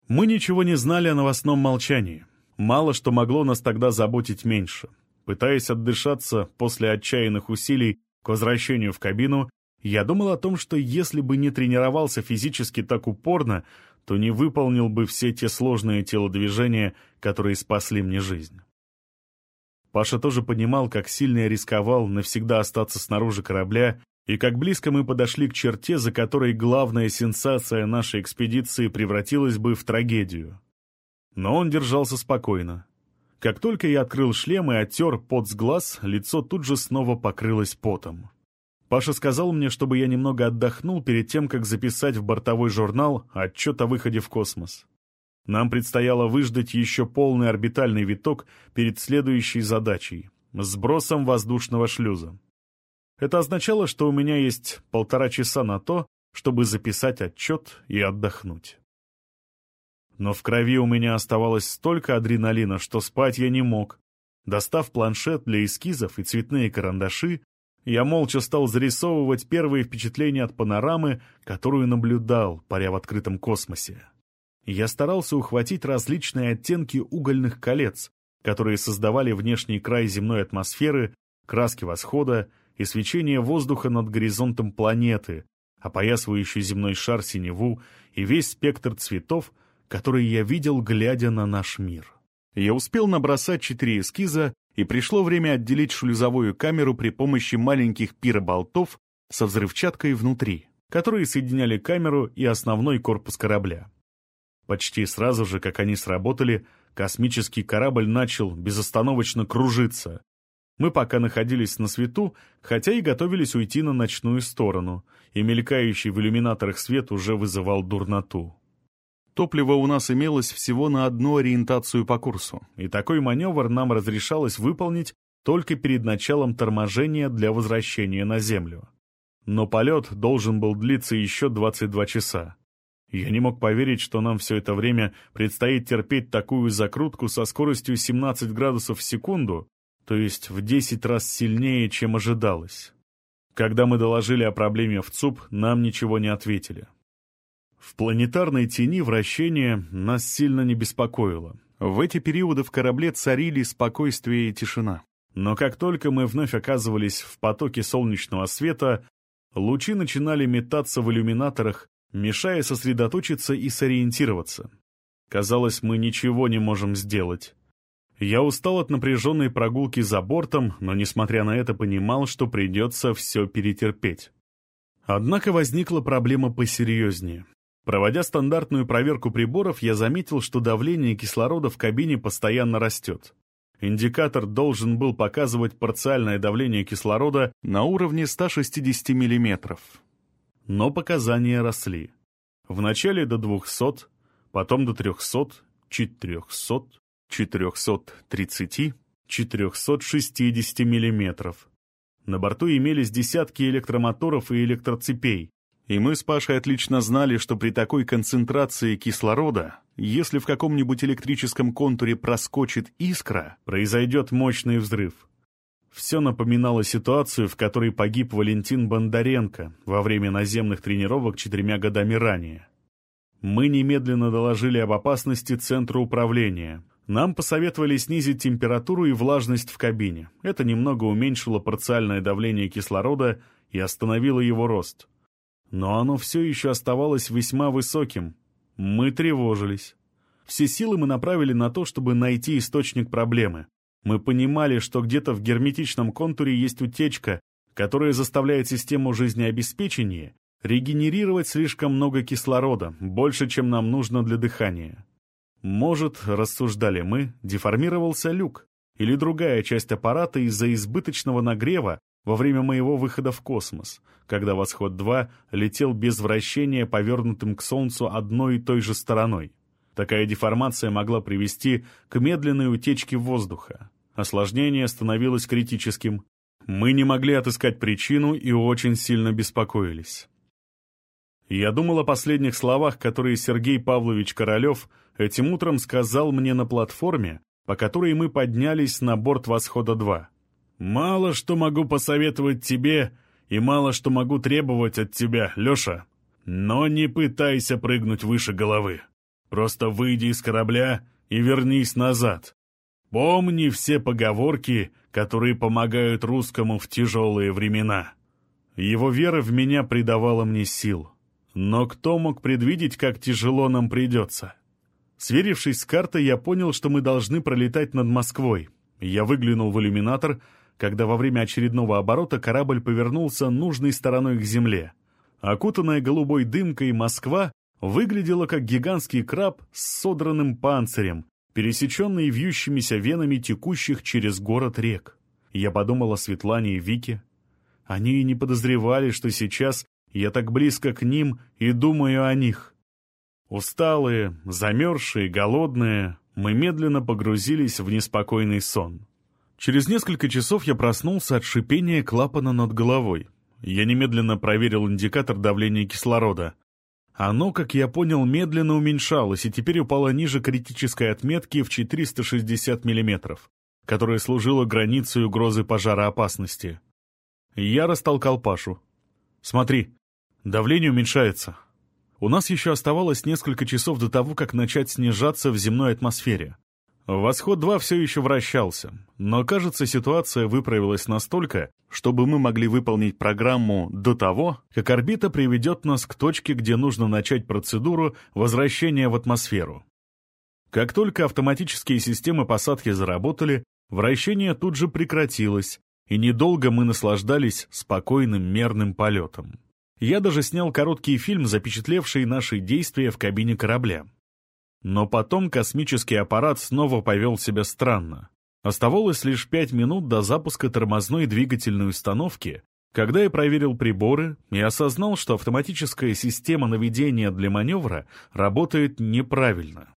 Мы ничего не знали о новостном молчании. Мало что могло нас тогда заботить меньше. Пытаясь отдышаться после отчаянных усилий к возвращению в кабину, я думал о том, что если бы не тренировался физически так упорно, то не выполнил бы все те сложные телодвижения, которые спасли мне жизнь. Паша тоже понимал, как сильно я рисковал навсегда остаться снаружи корабля, и как близко мы подошли к черте, за которой главная сенсация нашей экспедиции превратилась бы в трагедию. Но он держался спокойно. Как только я открыл шлем и оттер пот с глаз, лицо тут же снова покрылось потом. Паша сказал мне, чтобы я немного отдохнул перед тем, как записать в бортовой журнал отчет о выходе в космос. Нам предстояло выждать еще полный орбитальный виток перед следующей задачей — сбросом воздушного шлюза. Это означало, что у меня есть полтора часа на то, чтобы записать отчет и отдохнуть. Но в крови у меня оставалось столько адреналина, что спать я не мог. Достав планшет для эскизов и цветные карандаши, я молча стал зарисовывать первые впечатления от панорамы, которую наблюдал, паря в открытом космосе. Я старался ухватить различные оттенки угольных колец, которые создавали внешний край земной атмосферы, краски восхода и свечение воздуха над горизонтом планеты, опоясывающий земной шар синеву и весь спектр цветов, которые я видел, глядя на наш мир. Я успел набросать четыре эскиза и пришло время отделить шлюзовую камеру при помощи маленьких пироболтов со взрывчаткой внутри, которые соединяли камеру и основной корпус корабля. Почти сразу же, как они сработали, космический корабль начал безостановочно кружиться. Мы пока находились на свету, хотя и готовились уйти на ночную сторону, и мелькающий в иллюминаторах свет уже вызывал дурноту. Топливо у нас имелось всего на одну ориентацию по курсу, и такой маневр нам разрешалось выполнить только перед началом торможения для возвращения на Землю. Но полет должен был длиться еще 22 часа. Я не мог поверить, что нам все это время предстоит терпеть такую закрутку со скоростью 17 градусов в секунду, то есть в 10 раз сильнее, чем ожидалось. Когда мы доложили о проблеме в ЦУП, нам ничего не ответили. В планетарной тени вращение нас сильно не беспокоило. В эти периоды в корабле царили спокойствие и тишина. Но как только мы вновь оказывались в потоке солнечного света, лучи начинали метаться в иллюминаторах, мешая сосредоточиться и сориентироваться. Казалось, мы ничего не можем сделать. Я устал от напряженной прогулки за бортом, но, несмотря на это, понимал, что придется все перетерпеть. Однако возникла проблема посерьезнее. Проводя стандартную проверку приборов, я заметил, что давление кислорода в кабине постоянно растет. Индикатор должен был показывать парциальное давление кислорода на уровне 160 мм. Но показания росли. Вначале до 200, потом до 300, 400, 430, 460 мм. На борту имелись десятки электромоторов и электроцепей, и мы с Пашей отлично знали, что при такой концентрации кислорода, если в каком-нибудь электрическом контуре проскочит искра, произойдет мощный взрыв. Все напоминало ситуацию, в которой погиб Валентин Бондаренко во время наземных тренировок четырьмя годами ранее. Мы немедленно доложили об опасности Центру управления. Нам посоветовали снизить температуру и влажность в кабине. Это немного уменьшило парциальное давление кислорода и остановило его рост. Но оно все еще оставалось весьма высоким. Мы тревожились. Все силы мы направили на то, чтобы найти источник проблемы. Мы понимали, что где-то в герметичном контуре есть утечка, которая заставляет систему жизнеобеспечения регенерировать слишком много кислорода, больше, чем нам нужно для дыхания. Может, рассуждали мы, деформировался люк, или другая часть аппарата из-за избыточного нагрева во время моего выхода в космос, когда «Восход-2» летел без вращения повернутым к Солнцу одной и той же стороной. Такая деформация могла привести к медленной утечке воздуха. Осложнение становилось критическим. Мы не могли отыскать причину и очень сильно беспокоились. Я думал о последних словах, которые Сергей Павлович Королев этим утром сказал мне на платформе, по которой мы поднялись на борт «Восхода-2». «Мало что могу посоветовать тебе и мало что могу требовать от тебя, Леша. Но не пытайся прыгнуть выше головы. Просто выйди из корабля и вернись назад. Помни все поговорки, которые помогают русскому в тяжелые времена». Его вера в меня придавала мне сил. Но кто мог предвидеть, как тяжело нам придется? Сверившись с картой, я понял, что мы должны пролетать над Москвой. Я выглянул в иллюминатор — когда во время очередного оборота корабль повернулся нужной стороной к земле. Окутанная голубой дымкой Москва выглядела как гигантский краб с содранным панцирем, пересеченный вьющимися венами текущих через город рек. Я подумал о Светлане и Вике. Они и не подозревали, что сейчас я так близко к ним и думаю о них. Усталые, замерзшие, голодные, мы медленно погрузились в неспокойный сон. Через несколько часов я проснулся от шипения клапана над головой. Я немедленно проверил индикатор давления кислорода. Оно, как я понял, медленно уменьшалось и теперь упало ниже критической отметки в 460 мм, которая служила границей угрозы пожароопасности. Я растолкал Пашу. «Смотри, давление уменьшается. У нас еще оставалось несколько часов до того, как начать снижаться в земной атмосфере. Восход-2 все еще вращался, но, кажется, ситуация выправилась настолько, чтобы мы могли выполнить программу до того, как орбита приведет нас к точке, где нужно начать процедуру возвращения в атмосферу. Как только автоматические системы посадки заработали, вращение тут же прекратилось, и недолго мы наслаждались спокойным мерным полетом. Я даже снял короткий фильм, запечатлевший наши действия в кабине корабля. Но потом космический аппарат снова повел себя странно. Оставалось лишь пять минут до запуска тормозной двигательной установки, когда я проверил приборы и осознал, что автоматическая система наведения для маневра работает неправильно.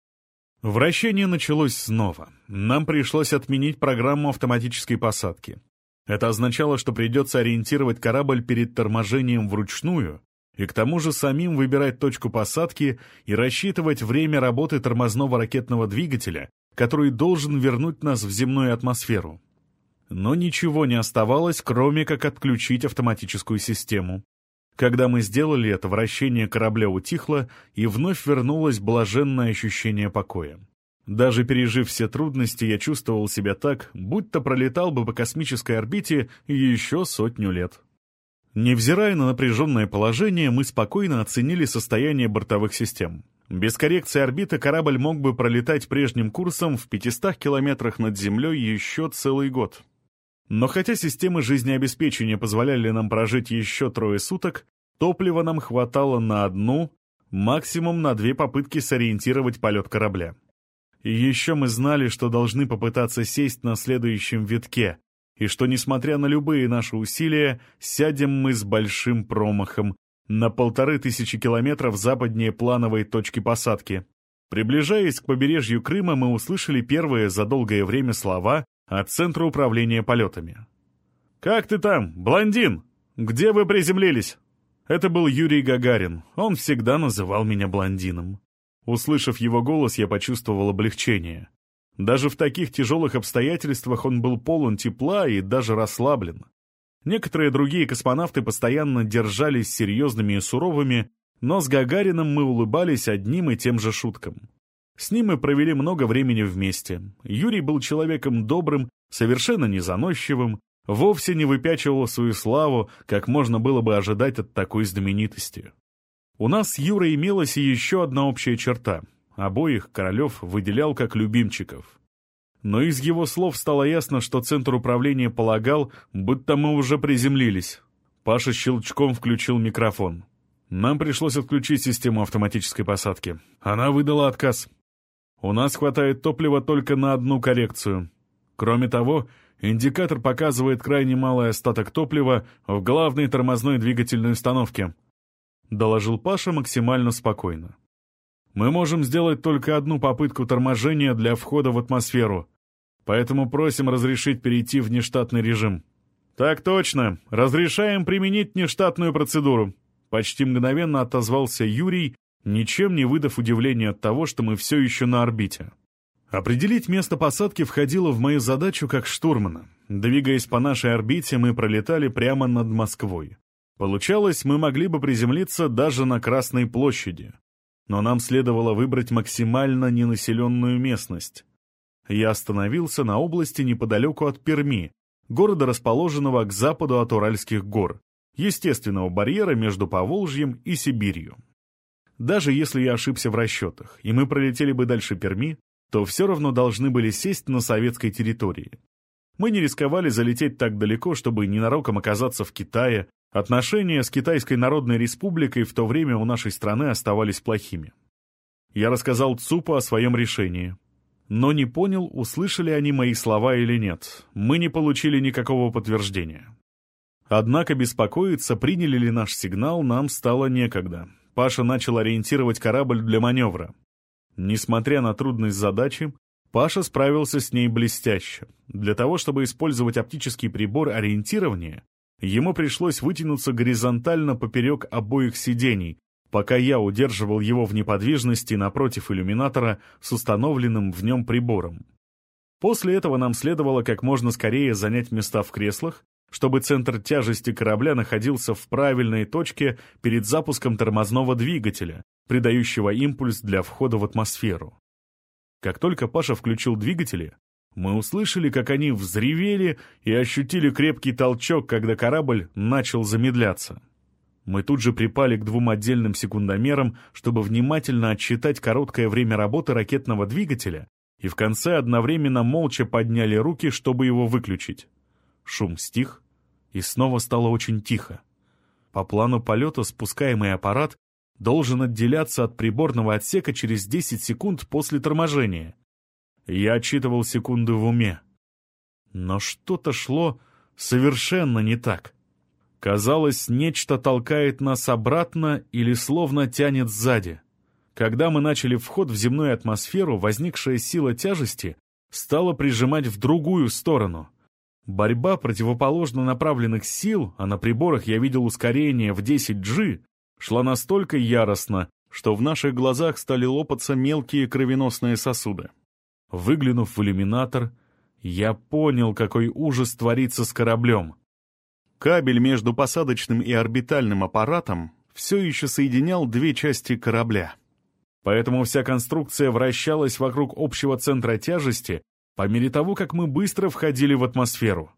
Вращение началось снова. Нам пришлось отменить программу автоматической посадки. Это означало, что придется ориентировать корабль перед торможением вручную и к тому же самим выбирать точку посадки и рассчитывать время работы тормозного ракетного двигателя, который должен вернуть нас в земную атмосферу. Но ничего не оставалось, кроме как отключить автоматическую систему. Когда мы сделали это, вращение корабля утихло, и вновь вернулось блаженное ощущение покоя. Даже пережив все трудности, я чувствовал себя так, будто пролетал бы по космической орбите еще сотню лет. Невзирая на напряженное положение, мы спокойно оценили состояние бортовых систем. Без коррекции орбиты корабль мог бы пролетать прежним курсом в 500 километрах над Землей еще целый год. Но хотя системы жизнеобеспечения позволяли нам прожить еще трое суток, топлива нам хватало на одну, максимум на две попытки сориентировать полет корабля. И еще мы знали, что должны попытаться сесть на следующем витке, и что, несмотря на любые наши усилия, сядем мы с большим промахом на полторы тысячи километров западнее плановой точки посадки. Приближаясь к побережью Крыма, мы услышали первые за долгое время слова от Центра управления полетами. «Как ты там, блондин? Где вы приземлились?» Это был Юрий Гагарин. Он всегда называл меня блондином. Услышав его голос, я почувствовал облегчение. Даже в таких тяжелых обстоятельствах он был полон тепла и даже расслаблен. Некоторые другие космонавты постоянно держались серьезными и суровыми, но с Гагарином мы улыбались одним и тем же шуткам. С ним мы провели много времени вместе. Юрий был человеком добрым, совершенно незаносчивым, вовсе не выпячивал свою славу, как можно было бы ожидать от такой знаменитости. У нас с Юрой имелась и еще одна общая черта. Обоих Королев выделял как любимчиков. Но из его слов стало ясно, что Центр управления полагал, будто мы уже приземлились. Паша щелчком включил микрофон. Нам пришлось отключить систему автоматической посадки. Она выдала отказ. У нас хватает топлива только на одну коррекцию. Кроме того, индикатор показывает крайне малый остаток топлива в главной тормозной двигательной установке. Доложил Паша максимально спокойно. Мы можем сделать только одну попытку торможения для входа в атмосферу, поэтому просим разрешить перейти в нештатный режим. Так точно, разрешаем применить нештатную процедуру. Почти мгновенно отозвался Юрий, ничем не выдав удивления от того, что мы все еще на орбите. Определить место посадки входило в мою задачу как штурмана. Двигаясь по нашей орбите, мы пролетали прямо над Москвой. Получалось, мы могли бы приземлиться даже на Красной площади. Но нам следовало выбрать максимально ненаселенную местность. Я остановился на области неподалеку от Перми, города, расположенного к западу от Уральских гор, естественного барьера между Поволжьем и Сибирью. Даже если я ошибся в расчетах, и мы пролетели бы дальше Перми, то все равно должны были сесть на советской территории. Мы не рисковали залететь так далеко, чтобы ненароком оказаться в Китае. Отношения с Китайской Народной Республикой в то время у нашей страны оставались плохими. Я рассказал ЦУПу о своем решении. Но не понял, услышали они мои слова или нет. Мы не получили никакого подтверждения. Однако беспокоиться, приняли ли наш сигнал, нам стало некогда. Паша начал ориентировать корабль для маневра. Несмотря на трудность задачи, Паша справился с ней блестяще. Для того, чтобы использовать оптический прибор ориентирования, ему пришлось вытянуться горизонтально поперек обоих сидений, пока я удерживал его в неподвижности напротив иллюминатора с установленным в нем прибором. После этого нам следовало как можно скорее занять места в креслах чтобы центр тяжести корабля находился в правильной точке перед запуском тормозного двигателя, придающего импульс для входа в атмосферу. Как только Паша включил двигатели, мы услышали, как они взревели и ощутили крепкий толчок, когда корабль начал замедляться. Мы тут же припали к двум отдельным секундомерам, чтобы внимательно отсчитать короткое время работы ракетного двигателя, и в конце одновременно молча подняли руки, чтобы его выключить. Шум стих, и снова стало очень тихо. По плану полета спускаемый аппарат должен отделяться от приборного отсека через 10 секунд после торможения. Я отчитывал секунды в уме. Но что-то шло совершенно не так. Казалось, нечто толкает нас обратно или словно тянет сзади. Когда мы начали вход в земную атмосферу, возникшая сила тяжести стала прижимать в другую сторону — Борьба противоположно направленных сил, а на приборах я видел ускорение в 10G, шла настолько яростно, что в наших глазах стали лопаться мелкие кровеносные сосуды. Выглянув в иллюминатор, я понял, какой ужас творится с кораблем. Кабель между посадочным и орбитальным аппаратом все еще соединял две части корабля. Поэтому вся конструкция вращалась вокруг общего центра тяжести по мере того, как мы быстро входили в атмосферу.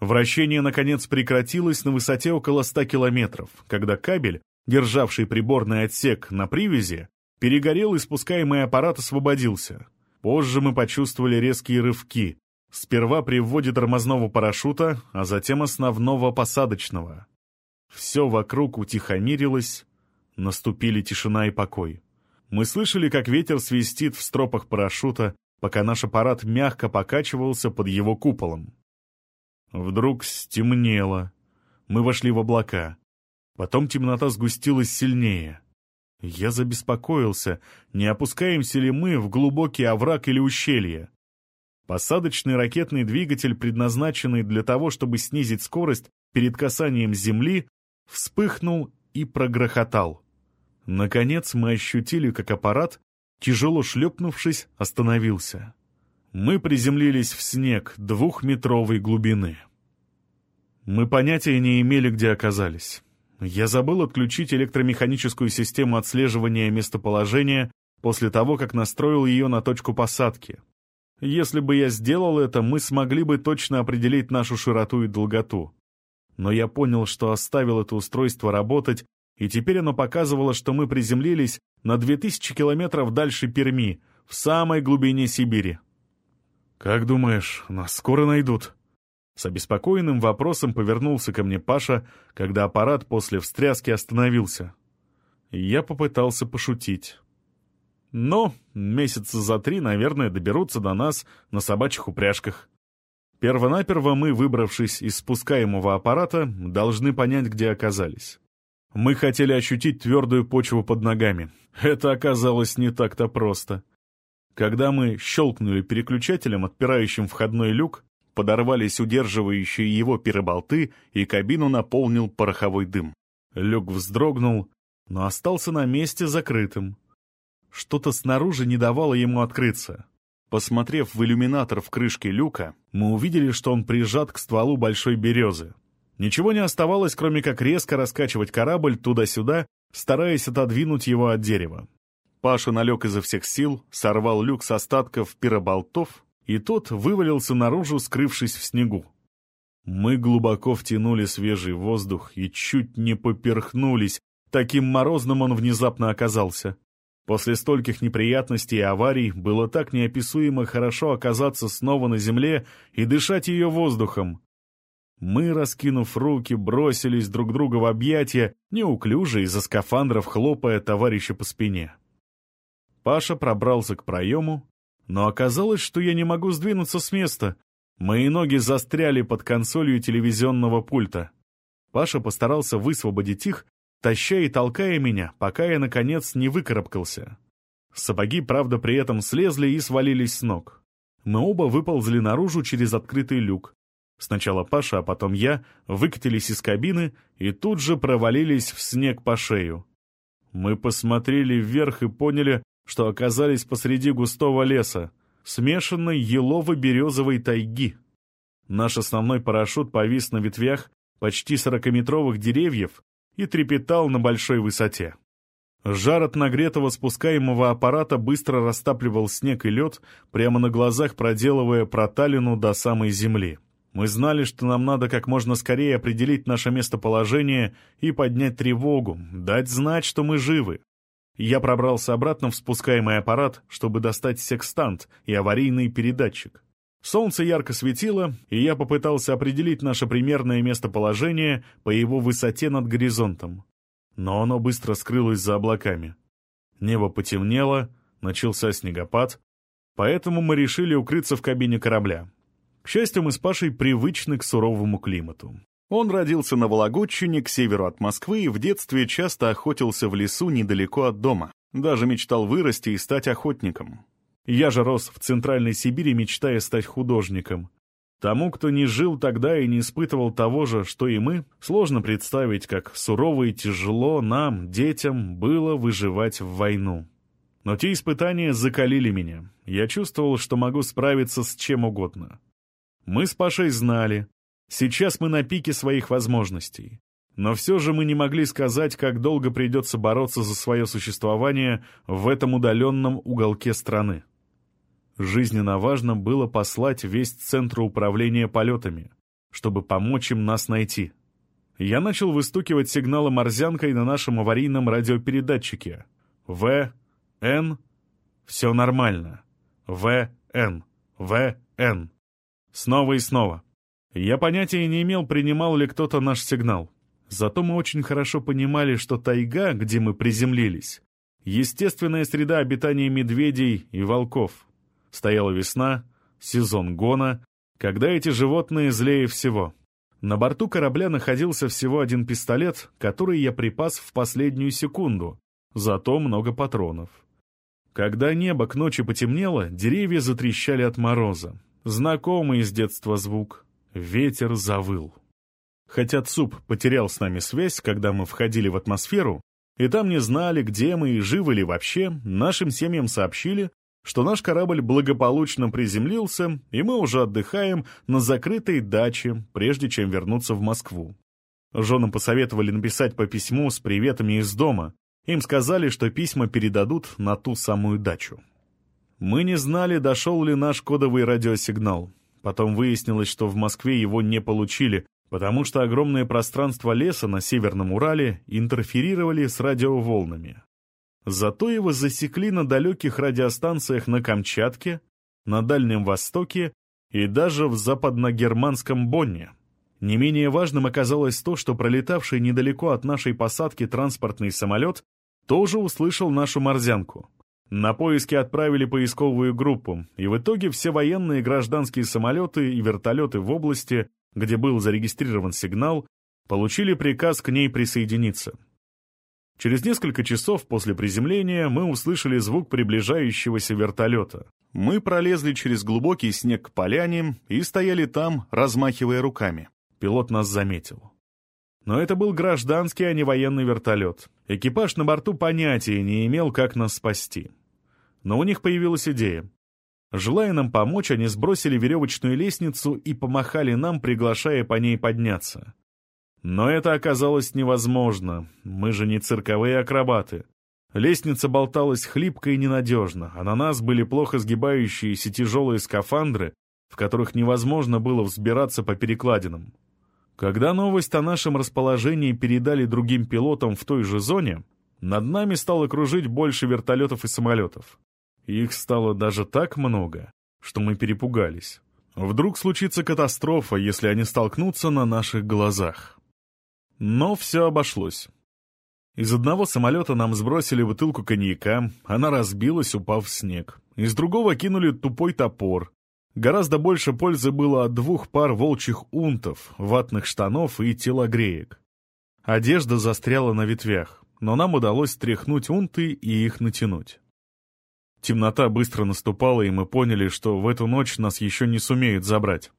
Вращение, наконец, прекратилось на высоте около 100 километров, когда кабель, державший приборный отсек на привязи, Перегорел, испускаемый аппарат освободился. Позже мы почувствовали резкие рывки. Сперва при вводе тормозного парашюта, а затем основного посадочного. Все вокруг утихомирилось, наступили тишина и покой. Мы слышали, как ветер свистит в стропах парашюта, пока наш аппарат мягко покачивался под его куполом. Вдруг стемнело. Мы вошли в облака. Потом темнота сгустилась сильнее. Я забеспокоился, не опускаемся ли мы в глубокий овраг или ущелье. Посадочный ракетный двигатель, предназначенный для того, чтобы снизить скорость перед касанием земли, вспыхнул и прогрохотал. Наконец мы ощутили, как аппарат, тяжело шлепнувшись, остановился. Мы приземлились в снег двухметровой глубины. Мы понятия не имели, где оказались. Я забыл отключить электромеханическую систему отслеживания местоположения после того, как настроил ее на точку посадки. Если бы я сделал это, мы смогли бы точно определить нашу широту и долготу. Но я понял, что оставил это устройство работать, и теперь оно показывало, что мы приземлились на 2000 километров дальше Перми, в самой глубине Сибири. «Как думаешь, нас скоро найдут?» С обеспокоенным вопросом повернулся ко мне Паша, когда аппарат после встряски остановился. Я попытался пошутить. Но месяца за три, наверное, доберутся до нас на собачьих упряжках. Первонаперво мы, выбравшись из спускаемого аппарата, должны понять, где оказались. Мы хотели ощутить твердую почву под ногами. Это оказалось не так-то просто. Когда мы щелкнули переключателем, отпирающим входной люк, подорвались удерживающие его переболты, и кабину наполнил пороховой дым. Люк вздрогнул, но остался на месте закрытым. Что-то снаружи не давало ему открыться. Посмотрев в иллюминатор в крышке люка, мы увидели, что он прижат к стволу большой березы. Ничего не оставалось, кроме как резко раскачивать корабль туда-сюда, стараясь отодвинуть его от дерева. Паша налег изо всех сил, сорвал люк с остатков пироболтов, и тот вывалился наружу, скрывшись в снегу. Мы глубоко втянули свежий воздух и чуть не поперхнулись, таким морозным он внезапно оказался. После стольких неприятностей и аварий было так неописуемо хорошо оказаться снова на земле и дышать ее воздухом. Мы, раскинув руки, бросились друг друга в объятия, неуклюже из-за скафандров хлопая товарища по спине. Паша пробрался к проему, но оказалось, что я не могу сдвинуться с места. Мои ноги застряли под консолью телевизионного пульта. Паша постарался высвободить их, таща и толкая меня, пока я, наконец, не выкарабкался. Сапоги, правда, при этом слезли и свалились с ног. Мы оба выползли наружу через открытый люк. Сначала Паша, а потом я выкатились из кабины и тут же провалились в снег по шею. Мы посмотрели вверх и поняли, что оказались посреди густого леса, смешанной елово-березовой тайги. Наш основной парашют повис на ветвях почти сорокаметровых деревьев, и трепетал на большой высоте. Жар от нагретого спускаемого аппарата быстро растапливал снег и лед, прямо на глазах проделывая проталину до самой земли. Мы знали, что нам надо как можно скорее определить наше местоположение и поднять тревогу, дать знать, что мы живы. Я пробрался обратно в спускаемый аппарат, чтобы достать секстант и аварийный передатчик. Солнце ярко светило, и я попытался определить наше примерное местоположение по его высоте над горизонтом. Но оно быстро скрылось за облаками. Небо потемнело, начался снегопад, поэтому мы решили укрыться в кабине корабля. К счастью, мы с Пашей привычны к суровому климату. Он родился на Вологодчине, к северу от Москвы, и в детстве часто охотился в лесу недалеко от дома. Даже мечтал вырасти и стать охотником. Я же рос в Центральной Сибири, мечтая стать художником. Тому, кто не жил тогда и не испытывал того же, что и мы, сложно представить, как сурово и тяжело нам, детям, было выживать в войну. Но те испытания закалили меня. Я чувствовал, что могу справиться с чем угодно. Мы с Пашей знали. Сейчас мы на пике своих возможностей. Но все же мы не могли сказать, как долго придется бороться за свое существование в этом удаленном уголке страны. Жизненно важно было послать весь Центр управления полетами, чтобы помочь им нас найти. Я начал выстукивать сигналы морзянкой на нашем аварийном радиопередатчике. В, Н. Все нормально. В. Н. В. Н. Снова и снова. Я понятия не имел, принимал ли кто-то наш сигнал. Зато мы очень хорошо понимали, что тайга, где мы приземлились, естественная среда обитания медведей и волков. Стояла весна, сезон гона, когда эти животные злее всего. На борту корабля находился всего один пистолет, который я припас в последнюю секунду, зато много патронов. Когда небо к ночи потемнело, деревья затрещали от мороза. Знакомый с детства звук. Ветер завыл. Хотя ЦУП потерял с нами связь, когда мы входили в атмосферу, и там не знали, где мы и живы ли вообще, нашим семьям сообщили, что наш корабль благополучно приземлился, и мы уже отдыхаем на закрытой даче, прежде чем вернуться в Москву. Женам посоветовали написать по письму с приветами из дома. Им сказали, что письма передадут на ту самую дачу. Мы не знали, дошел ли наш кодовый радиосигнал. Потом выяснилось, что в Москве его не получили, потому что огромное пространство леса на Северном Урале интерферировали с радиоволнами. Зато его засекли на далеких радиостанциях на Камчатке, на Дальнем Востоке и даже в западногерманском Бонне. Не менее важным оказалось то, что пролетавший недалеко от нашей посадки транспортный самолет тоже услышал нашу морзянку. На поиски отправили поисковую группу, и в итоге все военные и гражданские самолеты и вертолеты в области, где был зарегистрирован сигнал, получили приказ к ней присоединиться. Через несколько часов после приземления мы услышали звук приближающегося вертолета. Мы пролезли через глубокий снег к поляне и стояли там, размахивая руками. Пилот нас заметил. Но это был гражданский, а не военный вертолет. Экипаж на борту понятия не имел, как нас спасти. Но у них появилась идея. Желая нам помочь, они сбросили веревочную лестницу и помахали нам, приглашая по ней подняться. Но это оказалось невозможно, мы же не цирковые акробаты. Лестница болталась хлипко и ненадежно, а на нас были плохо сгибающиеся тяжелые скафандры, в которых невозможно было взбираться по перекладинам. Когда новость о нашем расположении передали другим пилотам в той же зоне, над нами стало кружить больше вертолетов и самолетов. Их стало даже так много, что мы перепугались. Вдруг случится катастрофа, если они столкнутся на наших глазах. Но все обошлось. Из одного самолета нам сбросили бутылку коньяка, она разбилась, упав в снег. Из другого кинули тупой топор. Гораздо больше пользы было от двух пар волчьих унтов, ватных штанов и телогреек. Одежда застряла на ветвях, но нам удалось стряхнуть унты и их натянуть. Темнота быстро наступала, и мы поняли, что в эту ночь нас еще не сумеют забрать.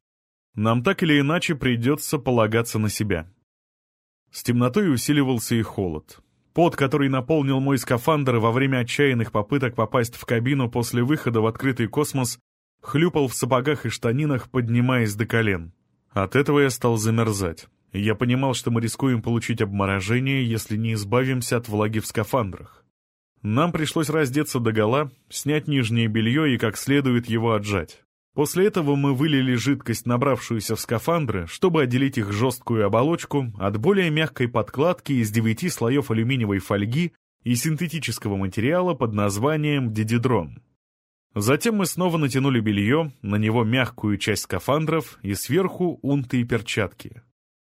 Нам так или иначе придется полагаться на себя. С темнотой усиливался и холод. Пот, который наполнил мой скафандр во время отчаянных попыток попасть в кабину после выхода в открытый космос, хлюпал в сапогах и штанинах, поднимаясь до колен. От этого я стал замерзать. Я понимал, что мы рискуем получить обморожение, если не избавимся от влаги в скафандрах. Нам пришлось раздеться догола, снять нижнее белье и как следует его отжать. После этого мы вылили жидкость, набравшуюся в скафандры, чтобы отделить их жесткую оболочку от более мягкой подкладки из девяти слоев алюминиевой фольги и синтетического материала под названием дидидрон. Затем мы снова натянули белье, на него мягкую часть скафандров и сверху унты и перчатки.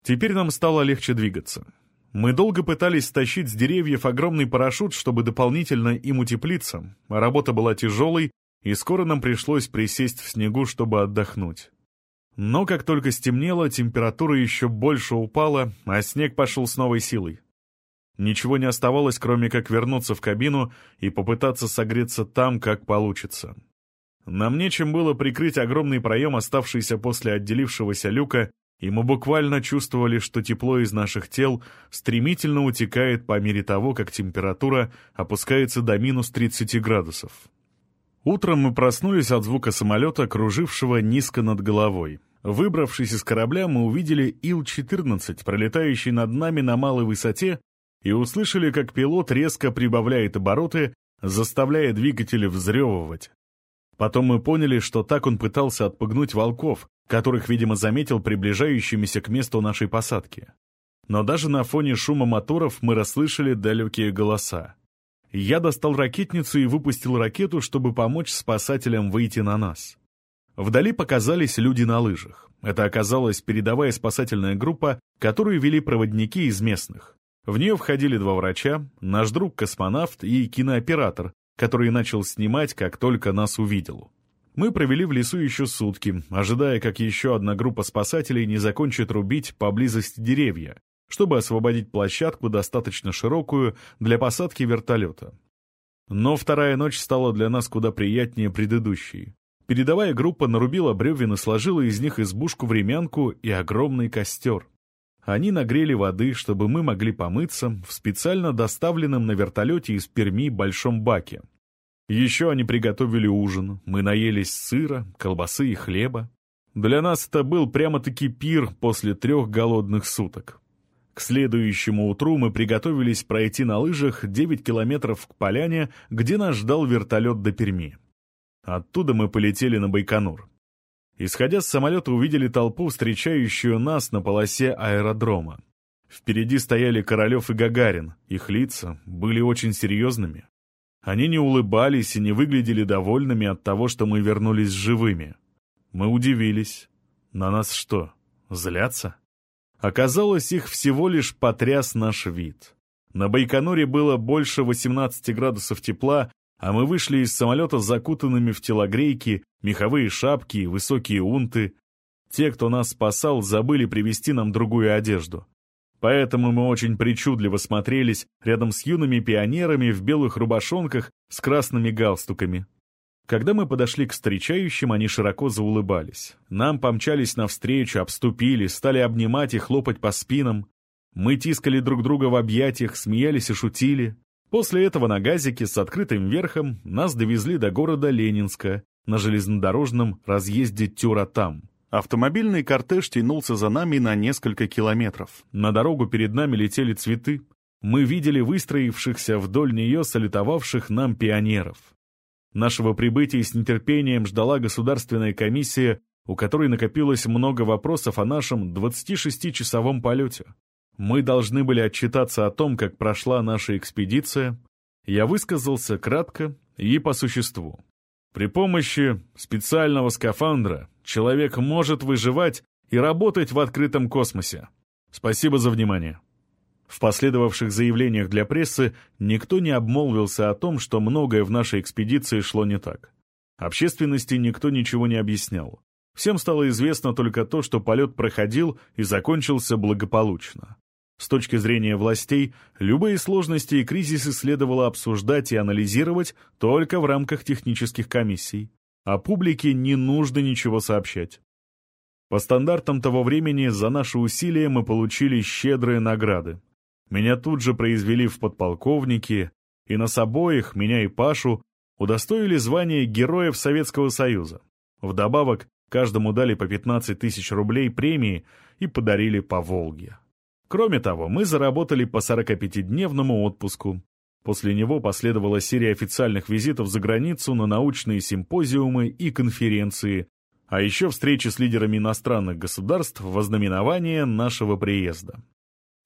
Теперь нам стало легче двигаться. Мы долго пытались стащить с деревьев огромный парашют, чтобы дополнительно им утеплиться, а работа была тяжелой и скоро нам пришлось присесть в снегу, чтобы отдохнуть. Но как только стемнело, температура еще больше упала, а снег пошел с новой силой. Ничего не оставалось, кроме как вернуться в кабину и попытаться согреться там, как получится. Нам нечем было прикрыть огромный проем, оставшийся после отделившегося люка, и мы буквально чувствовали, что тепло из наших тел стремительно утекает по мере того, как температура опускается до минус 30 градусов. Утром мы проснулись от звука самолета, кружившего низко над головой. Выбравшись из корабля, мы увидели Ил-14, пролетающий над нами на малой высоте, и услышали, как пилот резко прибавляет обороты, заставляя двигатели взрёвывать. Потом мы поняли, что так он пытался отпугнуть волков, которых, видимо, заметил приближающимися к месту нашей посадки. Но даже на фоне шума моторов мы расслышали далекие голоса. Я достал ракетницу и выпустил ракету, чтобы помочь спасателям выйти на нас. Вдали показались люди на лыжах. Это оказалась передовая спасательная группа, которую вели проводники из местных. В нее входили два врача, наш друг-космонавт и кинооператор, который начал снимать, как только нас увидел. Мы провели в лесу еще сутки, ожидая, как еще одна группа спасателей не закончит рубить поблизости деревья, чтобы освободить площадку, достаточно широкую для посадки вертолета. Но вторая ночь стала для нас куда приятнее предыдущей. Передовая группа нарубила бревен и сложила из них избушку-времянку и огромный костер. Они нагрели воды, чтобы мы могли помыться в специально доставленном на вертолете из Перми большом баке. Еще они приготовили ужин, мы наелись сыра, колбасы и хлеба. Для нас это был прямо-таки пир после трех голодных суток. К следующему утру мы приготовились пройти на лыжах 9 километров к поляне, где нас ждал вертолет до Перми. Оттуда мы полетели на Байконур. Исходя с самолета, увидели толпу, встречающую нас на полосе аэродрома. Впереди стояли Королев и Гагарин, их лица были очень серьезными. Они не улыбались и не выглядели довольными от того, что мы вернулись живыми. Мы удивились. На нас что, злятся? Оказалось, их всего лишь потряс наш вид. На Байконуре было больше 18 градусов тепла, а мы вышли из самолета закутанными в телогрейки, меховые шапки высокие унты. Те, кто нас спасал, забыли привезти нам другую одежду. Поэтому мы очень причудливо смотрелись рядом с юными пионерами в белых рубашонках с красными галстуками. Когда мы подошли к встречающим, они широко заулыбались. Нам помчались навстречу, обступили, стали обнимать и хлопать по спинам. Мы тискали друг друга в объятиях, смеялись и шутили. После этого на газике с открытым верхом нас довезли до города Ленинска на железнодорожном разъезде Тюратам. Автомобильный кортеж тянулся за нами на несколько километров. На дорогу перед нами летели цветы. Мы видели выстроившихся вдоль нее салютовавших нам пионеров. Нашего прибытия с нетерпением ждала государственная комиссия, у которой накопилось много вопросов о нашем 26-часовом полете. Мы должны были отчитаться о том, как прошла наша экспедиция. Я высказался кратко и по существу. При помощи специального скафандра человек может выживать и работать в открытом космосе. Спасибо за внимание. В последовавших заявлениях для прессы никто не обмолвился о том, что многое в нашей экспедиции шло не так. Общественности никто ничего не объяснял. Всем стало известно только то, что полет проходил и закончился благополучно. С точки зрения властей, любые сложности и кризисы следовало обсуждать и анализировать только в рамках технических комиссий. А публике не нужно ничего сообщать. По стандартам того времени за наши усилия мы получили щедрые награды. Меня тут же произвели в подполковники, и нас обоих, меня и Пашу, удостоили звания Героев Советского Союза. Вдобавок, каждому дали по 15 тысяч рублей премии и подарили по Волге. Кроме того, мы заработали по 45-дневному отпуску. После него последовала серия официальных визитов за границу на научные симпозиумы и конференции, а еще встречи с лидерами иностранных государств в знаменование нашего приезда.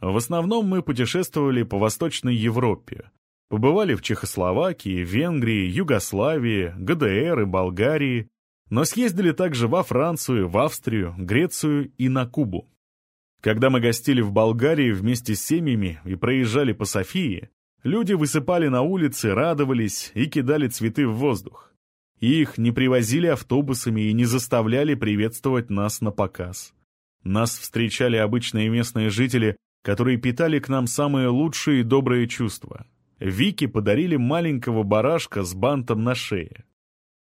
В основном мы путешествовали по Восточной Европе. Побывали в Чехословакии, Венгрии, Югославии, ГДР и Болгарии, но съездили также во Францию, в Австрию, Грецию и на Кубу. Когда мы гостили в Болгарии вместе с семьями и проезжали по Софии, люди высыпали на улицы, радовались и кидали цветы в воздух. Их не привозили автобусами и не заставляли приветствовать нас на показ. Нас встречали обычные местные жители, которые питали к нам самые лучшие и добрые чувства. Вики подарили маленького барашка с бантом на шее.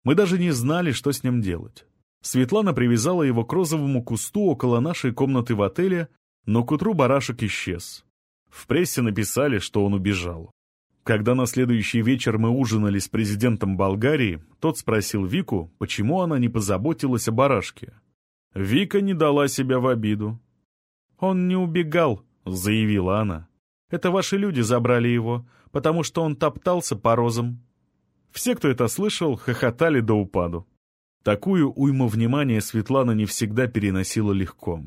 Мы даже не знали, что с ним делать. Светлана привязала его к розовому кусту около нашей комнаты в отеле, но к утру барашек исчез. В прессе написали, что он убежал. Когда на следующий вечер мы ужинали с президентом Болгарии, тот спросил Вику, почему она не позаботилась о барашке. Вика не дала себя в обиду. «Он не убегал», — заявила она. «Это ваши люди забрали его, потому что он топтался по розам». Все, кто это слышал, хохотали до упаду. Такую уйму внимания Светлана не всегда переносила легко.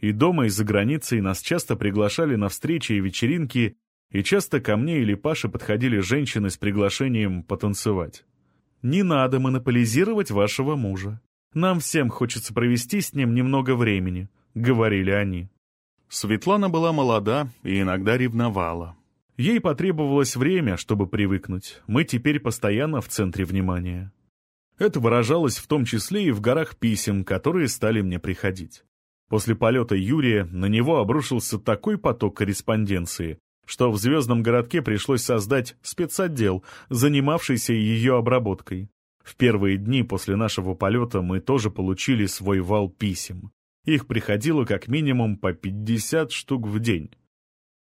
И дома, и за границей нас часто приглашали на встречи и вечеринки, и часто ко мне или Паше подходили женщины с приглашением потанцевать. «Не надо монополизировать вашего мужа. Нам всем хочется провести с ним немного времени», — говорили они. Светлана была молода и иногда ревновала. Ей потребовалось время, чтобы привыкнуть. Мы теперь постоянно в центре внимания. Это выражалось в том числе и в горах писем, которые стали мне приходить. После полета Юрия на него обрушился такой поток корреспонденции, что в звездном городке пришлось создать спецотдел, занимавшийся ее обработкой. В первые дни после нашего полета мы тоже получили свой вал писем. Их приходило как минимум по 50 штук в день.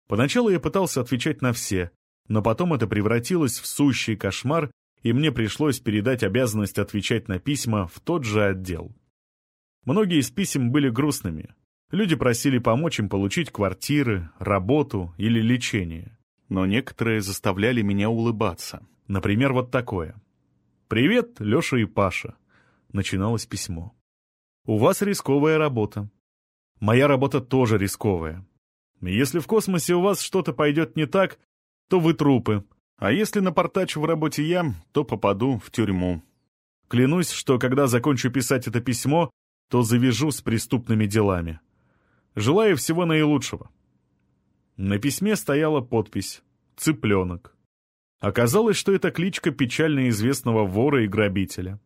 Поначалу я пытался отвечать на все, но потом это превратилось в сущий кошмар, и мне пришлось передать обязанность отвечать на письма в тот же отдел. Многие из писем были грустными. Люди просили помочь им получить квартиры, работу или лечение. Но некоторые заставляли меня улыбаться. Например, вот такое. «Привет, Леша и Паша», — начиналось письмо. «У вас рисковая работа. Моя работа тоже рисковая. Если в космосе у вас что-то пойдет не так, то вы трупы, а если напортачу в работе я, то попаду в тюрьму. Клянусь, что когда закончу писать это письмо, то завяжу с преступными делами. Желаю всего наилучшего. На письме стояла подпись «Цыпленок». Оказалось, что это кличка печально известного вора и грабителя.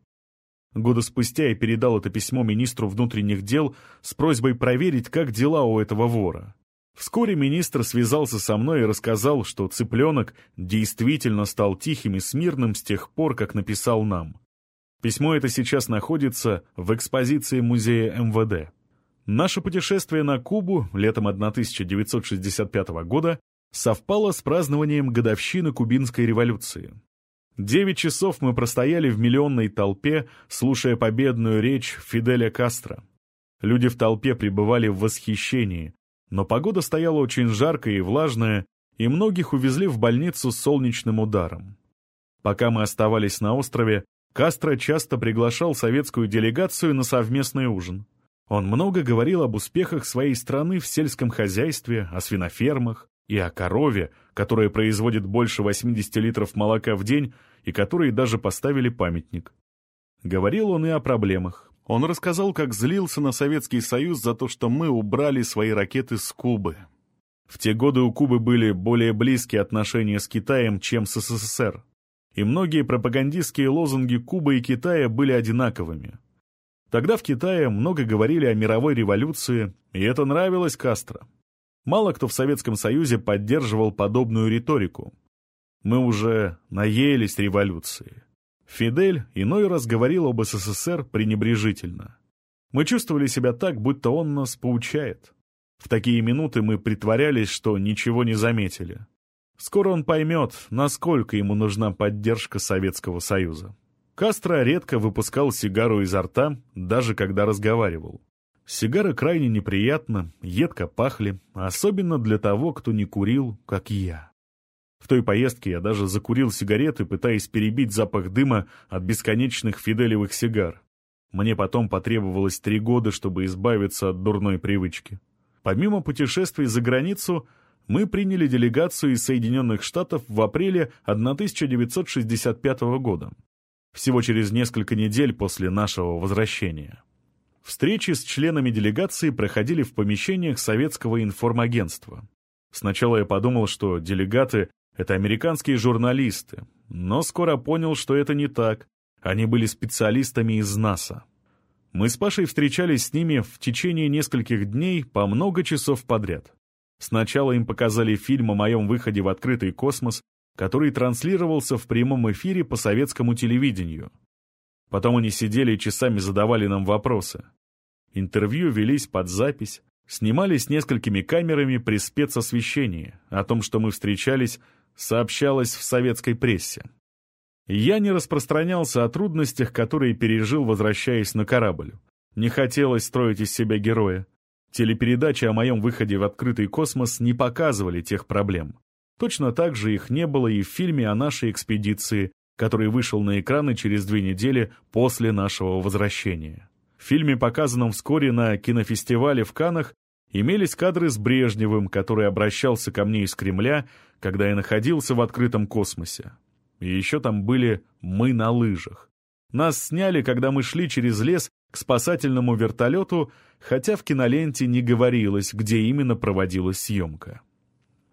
Года спустя я передал это письмо министру внутренних дел с просьбой проверить, как дела у этого вора. Вскоре министр связался со мной и рассказал, что цыпленок действительно стал тихим и смирным с тех пор, как написал нам. Письмо это сейчас находится в экспозиции музея МВД. Наше путешествие на Кубу летом 1965 года совпало с празднованием годовщины Кубинской революции. Девять часов мы простояли в миллионной толпе, слушая победную речь Фиделя Кастро. Люди в толпе пребывали в восхищении, но погода стояла очень жаркая и влажная, и многих увезли в больницу с солнечным ударом. Пока мы оставались на острове, Кастро часто приглашал советскую делегацию на совместный ужин. Он много говорил об успехах своей страны в сельском хозяйстве, о свинофермах и о корове, которая производит больше 80 литров молока в день и которой даже поставили памятник. Говорил он и о проблемах. Он рассказал, как злился на Советский Союз за то, что мы убрали свои ракеты с Кубы. В те годы у Кубы были более близкие отношения с Китаем, чем с СССР. И многие пропагандистские лозунги Кубы и Китая были одинаковыми. Тогда в Китае много говорили о мировой революции, и это нравилось Кастро. Мало кто в Советском Союзе поддерживал подобную риторику. Мы уже наелись революции. Фидель иной раз говорил об СССР пренебрежительно. Мы чувствовали себя так, будто он нас поучает. В такие минуты мы притворялись, что ничего не заметили. Скоро он поймет, насколько ему нужна поддержка Советского Союза. Кастро редко выпускал сигару изо рта, даже когда разговаривал. Сигары крайне неприятно, едко пахли, особенно для того, кто не курил, как я. В той поездке я даже закурил сигареты, пытаясь перебить запах дыма от бесконечных фиделевых сигар. Мне потом потребовалось три года, чтобы избавиться от дурной привычки. Помимо путешествий за границу, мы приняли делегацию из Соединенных Штатов в апреле 1965 года всего через несколько недель после нашего возвращения. Встречи с членами делегации проходили в помещениях советского информагентства. Сначала я подумал, что делегаты — это американские журналисты, но скоро понял, что это не так. Они были специалистами из НАСА. Мы с Пашей встречались с ними в течение нескольких дней по много часов подряд. Сначала им показали фильм о моем выходе в открытый космос, который транслировался в прямом эфире по советскому телевидению. Потом они сидели и часами задавали нам вопросы. Интервью велись под запись, снимались несколькими камерами при спецосвещении. О том, что мы встречались, сообщалось в советской прессе. Я не распространялся о трудностях, которые пережил, возвращаясь на корабль. Не хотелось строить из себя героя. Телепередачи о моем выходе в открытый космос не показывали тех проблем. Точно так же их не было и в фильме о нашей экспедиции, который вышел на экраны через две недели после нашего возвращения. В фильме, показанном вскоре на кинофестивале в Канах, Имелись кадры с Брежневым, который обращался ко мне из Кремля, когда я находился в открытом космосе. И еще там были «мы на лыжах». Нас сняли, когда мы шли через лес к спасательному вертолету, хотя в киноленте не говорилось, где именно проводилась съемка.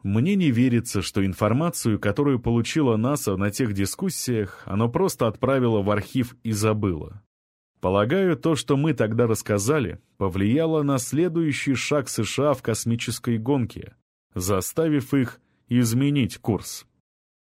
Мне не верится, что информацию, которую получила НАСА на тех дискуссиях, оно просто отправило в архив и забыло. Полагаю, то, что мы тогда рассказали, повлияло на следующий шаг США в космической гонке, заставив их изменить курс.